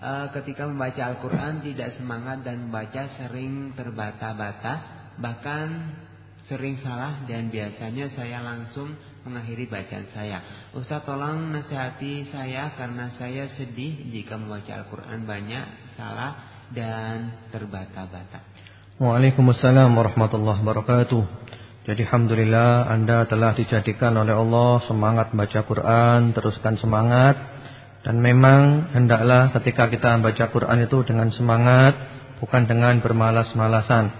uh, ketika membaca Al-Qur'an tidak semangat dan membaca sering terbata-bata, bahkan sering salah dan biasanya saya langsung mengakhiri bacaan saya. Ustaz tolong nasihati saya karena saya sedih jika membaca Al-Qur'an banyak salah dan terbata-bata. Waalaikumsalam warahmatullahi wabarakatuh. Jadi Alhamdulillah Anda telah dijadikan oleh Allah semangat baca Quran, teruskan semangat. Dan memang hendaklah ketika kita baca Quran itu dengan semangat, bukan dengan bermalas-malasan.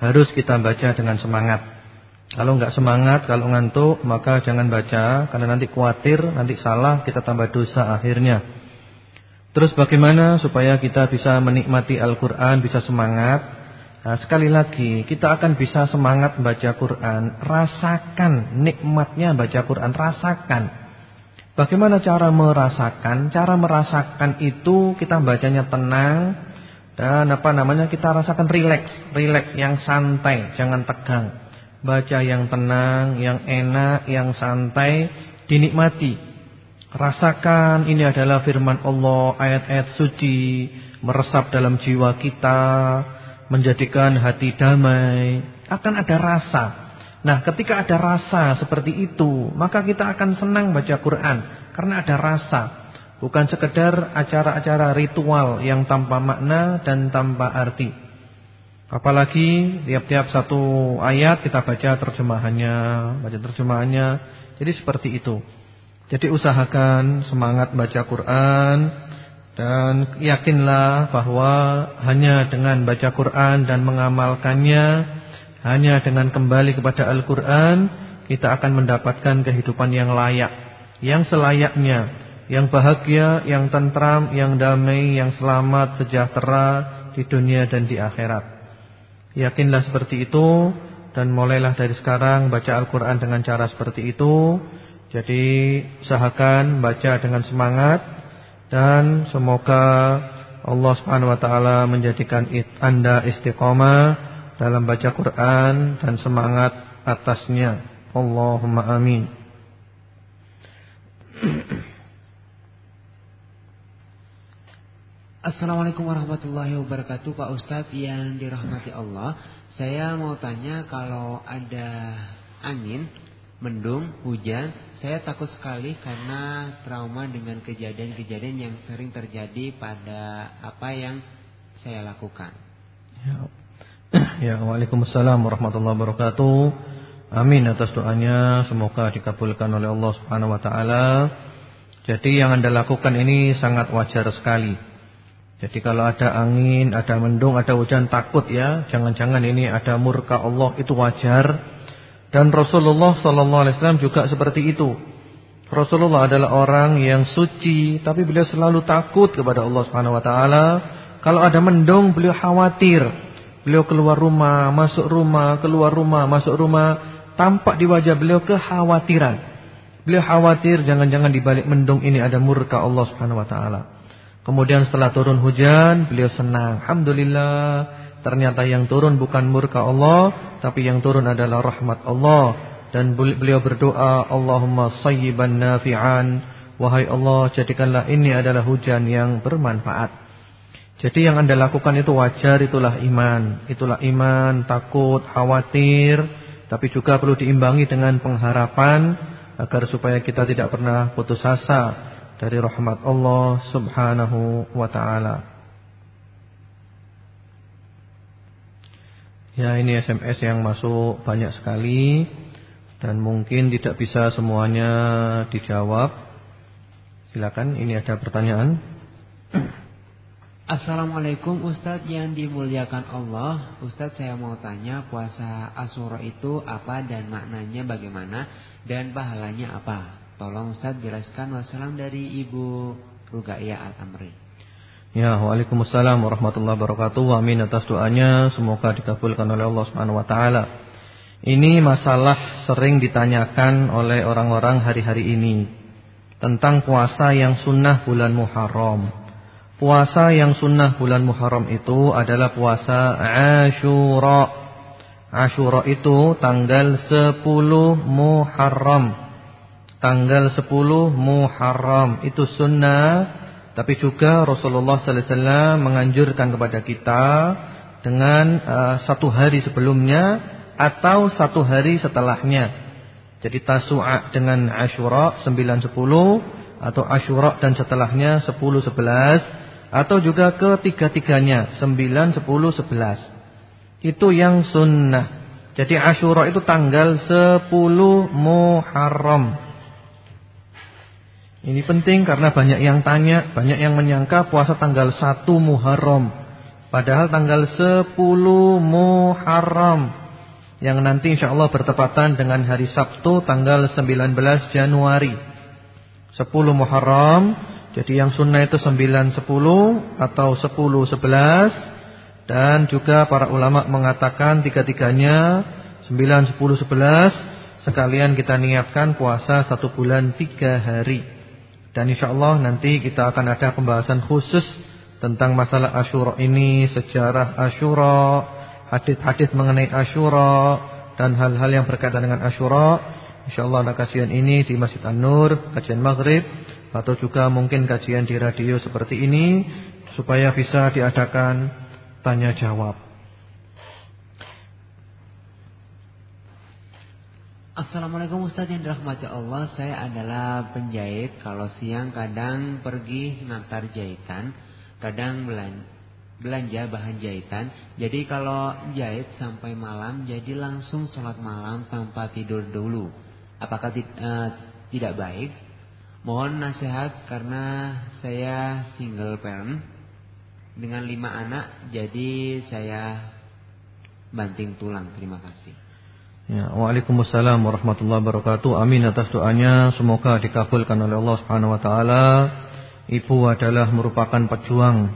Harus kita baca dengan semangat. Kalau enggak semangat, kalau ngantuk, maka jangan baca. Karena nanti khawatir, nanti salah, kita tambah dosa akhirnya. Terus bagaimana supaya kita bisa menikmati Al-Quran, bisa semangat? Nah, sekali lagi kita akan bisa semangat baca Quran, rasakan nikmatnya baca Quran, rasakan. Bagaimana cara merasakan? Cara merasakan itu kita bacanya tenang dan apa namanya kita rasakan rileks, rileks yang santai, jangan tegang. Baca yang tenang, yang enak, yang santai, dinikmati. Rasakan ini adalah firman Allah, ayat-ayat suci meresap dalam jiwa kita menjadikan hati damai, akan ada rasa. Nah, ketika ada rasa seperti itu, maka kita akan senang baca Quran karena ada rasa. Bukan sekedar acara-acara ritual yang tanpa makna dan tanpa arti. Apalagi tiap-tiap satu ayat kita baca terjemahannya, baca terjemahannya. Jadi seperti itu. Jadi usahakan semangat baca Quran Dan yakinlah bahwa hanya dengan baca Quran dan mengamalkannya, hanya dengan kembali kepada Al-Quran, kita akan mendapatkan kehidupan yang layak, yang selayaknya, yang bahagia, yang tentram, yang damai, yang selamat, sejahtera di dunia dan di akhirat. Yakinlah seperti itu dan mulailah dari sekarang baca Al-Quran dengan cara seperti itu. Jadi usahakan baca dengan semangat dan semoga Allah Subhanahu wa taala menjadikan Anda istiqomah dalam baca Quran dan semangat atasnya. Allahumma amin. Assalamualaikum warahmatullahi wabarakatuh Pak Ustadz yang dirahmati Allah Saya mau tanya kalau ada angin, mendung, hujan saya takut sekali karena trauma dengan kejadian-kejadian yang sering terjadi pada apa yang saya lakukan. Ya, [clears throat] ya Waalaikumsalam warahmatullahi wabarakatuh. Amin atas doanya, semoga dikabulkan oleh Allah Subhanahu wa taala. Jadi yang Anda lakukan ini sangat wajar sekali. Jadi kalau ada angin, ada mendung, ada hujan takut ya, jangan-jangan ini ada murka Allah itu wajar. Dan Rasulullah sallallahu alaihi wasallam juga seperti itu. Rasulullah adalah orang yang suci, tapi beliau selalu takut kepada Allah Subhanahu wa taala. Kalau ada mendung, beliau khawatir. Beliau keluar rumah, masuk rumah, keluar rumah, masuk rumah, tampak di wajah beliau kekhawatiran. Beliau khawatir jangan-jangan di balik mendung ini ada murka Allah Subhanahu wa taala. Kemudian setelah turun hujan, beliau senang. Alhamdulillah, Ternyata yang turun bukan murka Allah, tapi yang turun adalah rahmat Allah. Dan beliau berdoa, Allahumma sayyiban nafi'an. Wahai Allah, jadikanlah ini adalah hujan yang bermanfaat. Jadi yang anda lakukan itu wajar, itulah iman. Itulah iman, takut, khawatir. Tapi juga perlu diimbangi dengan pengharapan. Agar supaya kita tidak pernah putus asa dari rahmat Allah subhanahu wa ta'ala. Ya ini SMS yang masuk banyak sekali Dan mungkin tidak bisa semuanya dijawab. Silakan ini ada pertanyaan. Assalamualaikum Ustadz yang dimuliakan Allah. Ustadz saya mau tanya puasa Asura itu apa dan maknanya bagaimana Dan pahalanya apa? Tolong Ustadz jelaskan. Wassalam dari Ibu Rugaya Al-Amri Ya, Waalaikumsalam warahmatullahi wabarakatuh. Amin atas doanya, semoga dikabulkan oleh Allah Subhanahu wa taala. Ini masalah sering ditanyakan oleh orang-orang hari-hari ini tentang puasa yang sunnah bulan Muharram. Puasa yang sunnah bulan Muharram itu adalah puasa Ashura. Ashura itu tanggal 10 Muharram. Tanggal 10 Muharram itu sunnah tapi juga Rasulullah sallallahu alaihi wasallam menganjurkan kepada kita dengan uh, satu hari sebelumnya atau satu hari setelahnya. Jadi Tasu'a dengan Asyura 9 10 atau Asyura dan setelahnya 10 11 atau juga ketiga-tiganya 9 10 11. Itu yang sunnah. Jadi Asyura itu tanggal 10 Muharram. Ini penting karena banyak yang tanya, banyak yang menyangka puasa tanggal 1 Muharram. Padahal tanggal 10 Muharram. Yang nanti insya Allah bertepatan dengan hari Sabtu tanggal 19 Januari. 10 Muharram. Jadi yang sunnah itu 9 10 atau 10 11. Dan juga para ulama mengatakan tiga-tiganya 9 10 11 sekalian kita niatkan puasa satu bulan tiga hari. Dan insya Allah nanti kita akan ada pembahasan khusus tentang masalah Ashura ini, sejarah Ashura, hadis-hadis mengenai Ashura dan hal-hal yang berkaitan dengan Ashura. Insya Allah ada kajian ini di Masjid An-Nur, kajian Maghrib atau juga mungkin kajian di radio seperti ini supaya bisa diadakan tanya jawab. Assalamualaikum Ustaz yang dirahmati Allah Saya adalah penjahit Kalau siang kadang pergi ngantar jahitan Kadang belanja bahan jahitan Jadi kalau jahit sampai malam Jadi langsung sholat malam tanpa tidur dulu Apakah uh, tidak baik? Mohon nasihat karena saya single parent dengan lima anak, jadi saya banting tulang. Terima kasih. Ya, Waalaikumsalam warahmatullahi wabarakatuh. Amin atas doanya, semoga dikabulkan oleh Allah Subhanahu wa taala. Ibu adalah merupakan pejuang.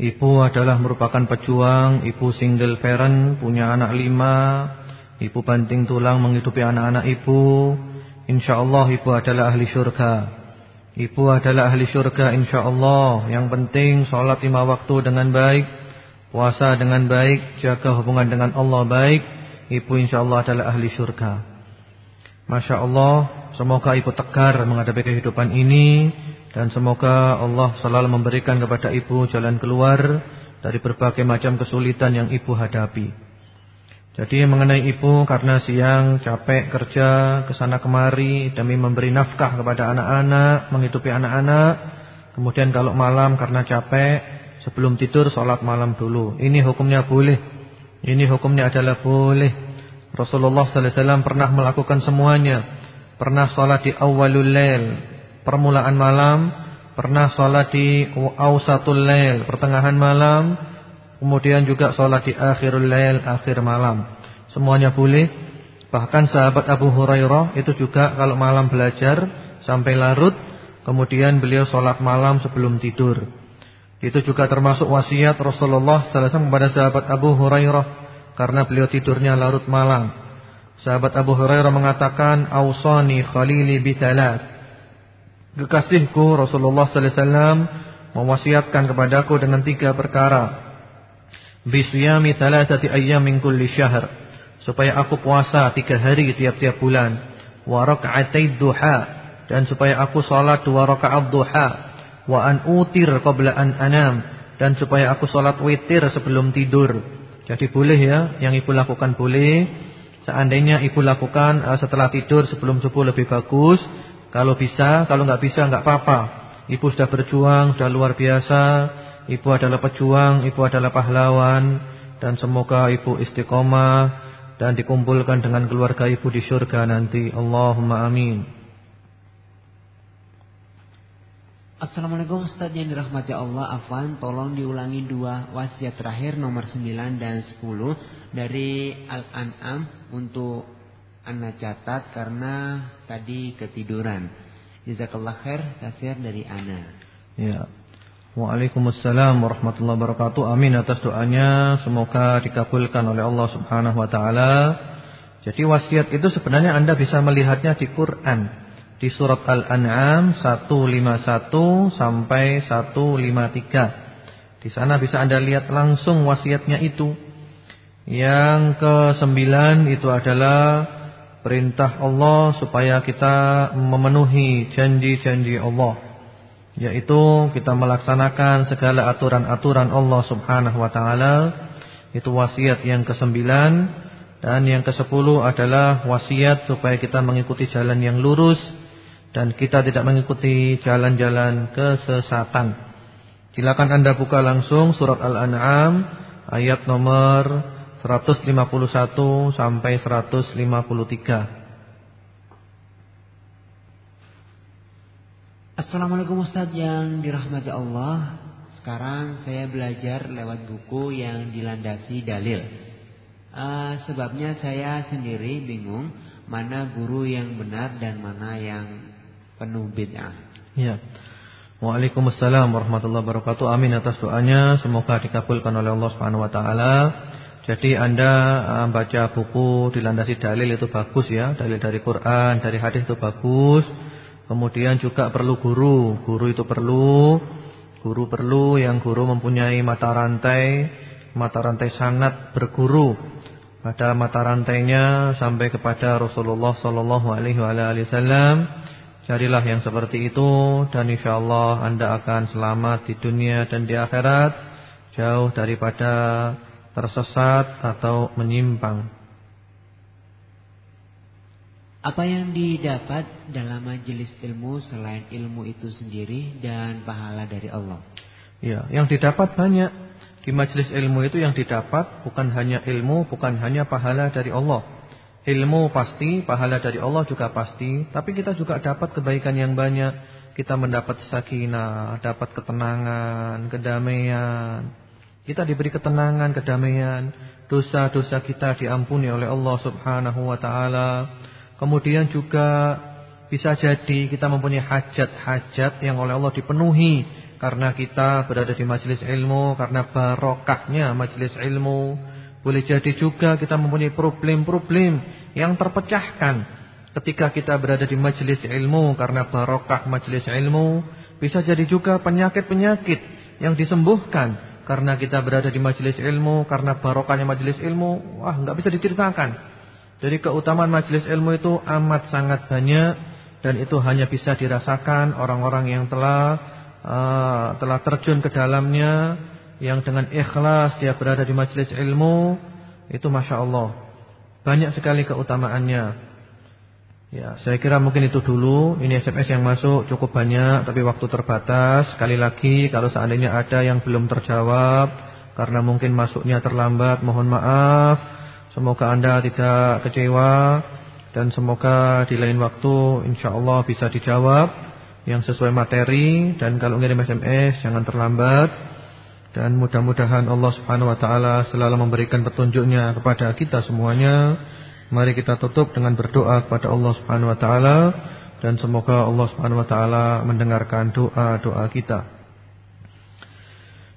Ibu adalah merupakan pejuang, ibu single parent, punya anak lima, ibu banting tulang menghidupi anak-anak ibu. InsyaAllah ibu adalah ahli syurga Ibu adalah ahli syurga insyaAllah Yang penting sholat lima waktu dengan baik Puasa dengan baik Jaga hubungan dengan Allah baik Ibu insyaAllah adalah ahli syurga Masya Allah Semoga ibu tegar menghadapi kehidupan ini Dan semoga Allah selalu memberikan kepada ibu jalan keluar Dari berbagai macam kesulitan yang ibu hadapi jadi mengenai ibu karena siang capek kerja ke sana kemari demi memberi nafkah kepada anak-anak, menghidupi anak-anak. Kemudian kalau malam karena capek sebelum tidur sholat malam dulu. Ini hukumnya boleh. Ini hukumnya adalah boleh. Rasulullah sallallahu alaihi wasallam pernah melakukan semuanya. Pernah sholat di awalul lail, permulaan malam, pernah sholat di awsatul lail, pertengahan malam Kemudian juga sholat di akhirul lail, akhir malam. Semuanya boleh. Bahkan sahabat Abu Hurairah itu juga kalau malam belajar sampai larut. Kemudian beliau sholat malam sebelum tidur. Itu juga termasuk wasiat Rasulullah SAW kepada sahabat Abu Hurairah. Karena beliau tidurnya larut malam. Sahabat Abu Hurairah mengatakan, Awsani khalili bitalat. Kekasihku Rasulullah SAW mewasiatkan kepadaku dengan tiga perkara bisiyami thalathati ayyamin kulli syahr supaya aku puasa tiga hari tiap-tiap bulan wa rak'atai duha dan supaya aku salat dua rakaat duha wa an utir qabla an anam dan supaya aku salat witir sebelum tidur. Jadi boleh ya yang ibu lakukan boleh. Seandainya ibu lakukan uh, setelah tidur sebelum subuh lebih bagus. Kalau bisa kalau enggak bisa enggak apa-apa. Ibu sudah berjuang sudah luar biasa. Ibu adalah pejuang, ibu adalah pahlawan. Dan semoga ibu istiqomah dan dikumpulkan dengan keluarga ibu di surga nanti. Allahumma amin. Assalamualaikum Ustaz yang dirahmati Allah Afwan tolong diulangi dua wasiat terakhir nomor 9 dan 10 dari Al-An'am untuk anak catat karena tadi ketiduran. Jazakallah khair kasir dari Ana. Ya. Waalaikumsalam warahmatullahi wabarakatuh. Amin atas doanya. Semoga dikabulkan oleh Allah Subhanahu wa taala. Jadi wasiat itu sebenarnya Anda bisa melihatnya di Quran. Di surat Al-An'am 151 sampai 153. Di sana bisa Anda lihat langsung wasiatnya itu. Yang ke-9 itu adalah perintah Allah supaya kita memenuhi janji-janji Allah yaitu kita melaksanakan segala aturan-aturan Allah Subhanahu wa taala itu wasiat yang kesembilan dan yang kesepuluh adalah wasiat supaya kita mengikuti jalan yang lurus dan kita tidak mengikuti jalan-jalan kesesatan. Silakan Anda buka langsung surat Al-An'am ayat nomor 151 sampai 153. Assalamualaikum Ustaz yang dirahmati Allah Sekarang saya belajar lewat buku yang dilandasi dalil uh, Sebabnya saya sendiri bingung Mana guru yang benar dan mana yang penuh bid'ah Ya Waalaikumsalam warahmatullahi wabarakatuh Amin atas doanya Semoga dikabulkan oleh Allah subhanahu wa ta'ala jadi anda uh, baca buku dilandasi dalil itu bagus ya Dalil dari Quran, dari hadis itu bagus Kemudian juga perlu guru. Guru itu perlu. Guru perlu yang guru mempunyai mata rantai. Mata rantai sangat berguru. Pada mata rantainya sampai kepada Rasulullah sallallahu alaihi wasallam. Carilah yang seperti itu dan insyaallah Anda akan selamat di dunia dan di akhirat, jauh daripada tersesat atau menyimpang. Apa yang didapat dalam majelis ilmu selain ilmu itu sendiri dan pahala dari Allah? Ya, yang didapat banyak. Di majelis ilmu itu yang didapat bukan hanya ilmu, bukan hanya pahala dari Allah. Ilmu pasti, pahala dari Allah juga pasti, tapi kita juga dapat kebaikan yang banyak. Kita mendapat sakinah, dapat ketenangan, kedamaian. Kita diberi ketenangan, kedamaian. Dosa-dosa kita diampuni oleh Allah Subhanahu wa taala. Kemudian juga bisa jadi kita mempunyai hajat-hajat yang oleh Allah dipenuhi karena kita berada di majelis ilmu, karena barokahnya majelis ilmu. Boleh jadi juga kita mempunyai problem-problem yang terpecahkan ketika kita berada di majelis ilmu karena barokah majelis ilmu. Bisa jadi juga penyakit-penyakit yang disembuhkan karena kita berada di majelis ilmu, karena barokahnya majelis ilmu. Wah, nggak bisa diceritakan. Jadi keutamaan majelis ilmu itu amat sangat banyak dan itu hanya bisa dirasakan orang-orang yang telah uh, telah terjun ke dalamnya yang dengan ikhlas dia berada di majelis ilmu itu masya Allah banyak sekali keutamaannya. Ya, saya kira mungkin itu dulu. Ini SMS yang masuk cukup banyak, tapi waktu terbatas. Sekali lagi, kalau seandainya ada yang belum terjawab karena mungkin masuknya terlambat, mohon maaf. Semoga anda tidak kecewa dan semoga di lain waktu, insya Allah bisa dijawab yang sesuai materi. Dan kalau ngirim SMS, jangan terlambat. Dan mudah-mudahan Allah Subhanahu wa taala selalu memberikan petunjuknya kepada kita semuanya. Mari kita tutup dengan berdoa kepada Allah Subhanahu wa taala dan semoga Allah Subhanahu wa taala mendengarkan doa-doa kita.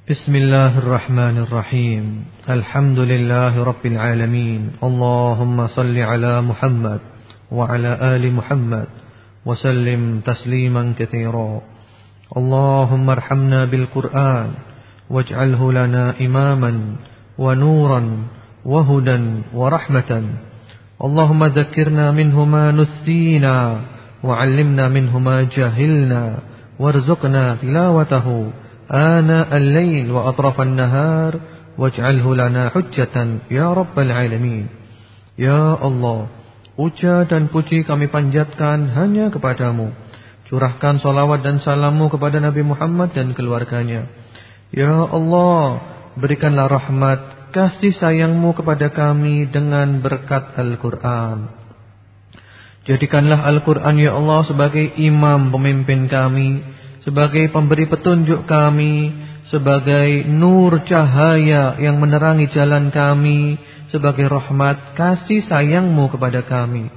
Bismillahirrahmanirrahim. Alhamdulillahirabbil alamin. Allahumma salli ala Muhammad wa ala ali Muhammad wa sallim tasliman katsira. Allahumma arhamna bil Qur'an واجعله لنا إماما ونورا وهدى ورحمة اللهم ذكرنا منه ما نسينا وعلمنا منه ما جهلنا وارزقنا تلاوته آناء الليل وأطراف النهار واجعله لنا حجة يا رب العالمين Ya Allah Puja dan puji kami panjatkan hanya kepadamu Curahkan salawat dan salammu kepada Nabi Muhammad dan keluarganya Ya Allah, berikanlah rahmat, kasih sayangmu kepada kami dengan berkat Al-Quran. Jadikanlah Al-Quran ya Allah sebagai imam pemimpin kami, sebagai pemberi petunjuk kami, sebagai nur cahaya yang menerangi jalan kami, sebagai rahmat kasih sayangmu kepada kami.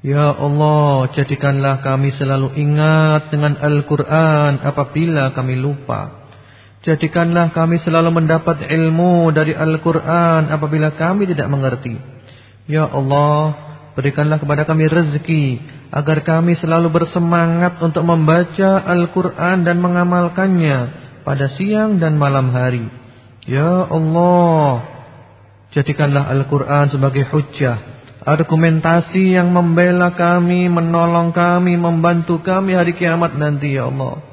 Ya Allah, jadikanlah kami selalu ingat dengan Al-Quran apabila kami lupa. Jadikanlah kami selalu mendapat ilmu dari Al-Quran apabila kami tidak mengerti. Ya Allah, berikanlah kepada kami rezeki agar kami selalu bersemangat untuk membaca Al-Quran dan mengamalkannya pada siang dan malam hari. Ya Allah, jadikanlah Al-Quran sebagai hujah, argumentasi yang membela kami, menolong kami, membantu kami hari kiamat nanti ya Allah.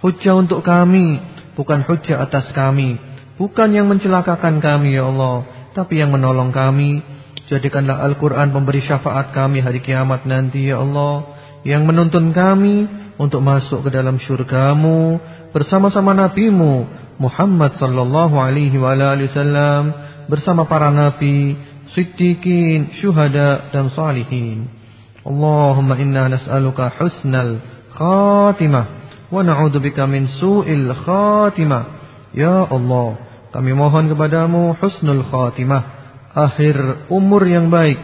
Hujah untuk kami bukan hujah atas kami, bukan yang mencelakakan kami ya Allah, tapi yang menolong kami. Jadikanlah Al-Quran pemberi syafaat kami hari kiamat nanti ya Allah, yang menuntun kami untuk masuk ke dalam syurgamu bersama-sama nabimu Muhammad sallallahu alaihi wasallam bersama para nabi, siddiqin, syuhada dan salihin. Allahumma inna nas'aluka husnal khatimah wa na'udzubika min su'il khatimah. Ya Allah, kami mohon kepadamu husnul khatimah, akhir umur yang baik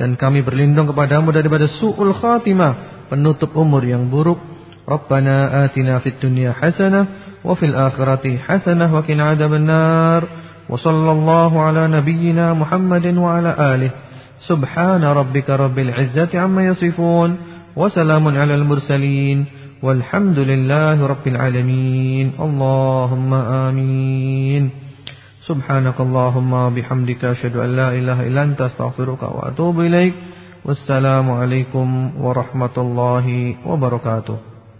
dan kami berlindung kepadamu daripada su'ul khatimah, penutup umur yang buruk. Rabbana atina fid dunya hasanah wa fil akhirati hasanah wa qina adzabannar. Wa sallallahu ala nabiyyina Muhammadin wa ala alihi. Subhana rabbika rabbil izzati amma yasifun. Salamun ala al mursalin. والحمد لله رب العالمين اللهم آمين سبحانك اللهم بحمدك أشهد أن لا إله إلا أنت أستغفرك وأتوب إليك والسلام عليكم ورحمة الله وبركاته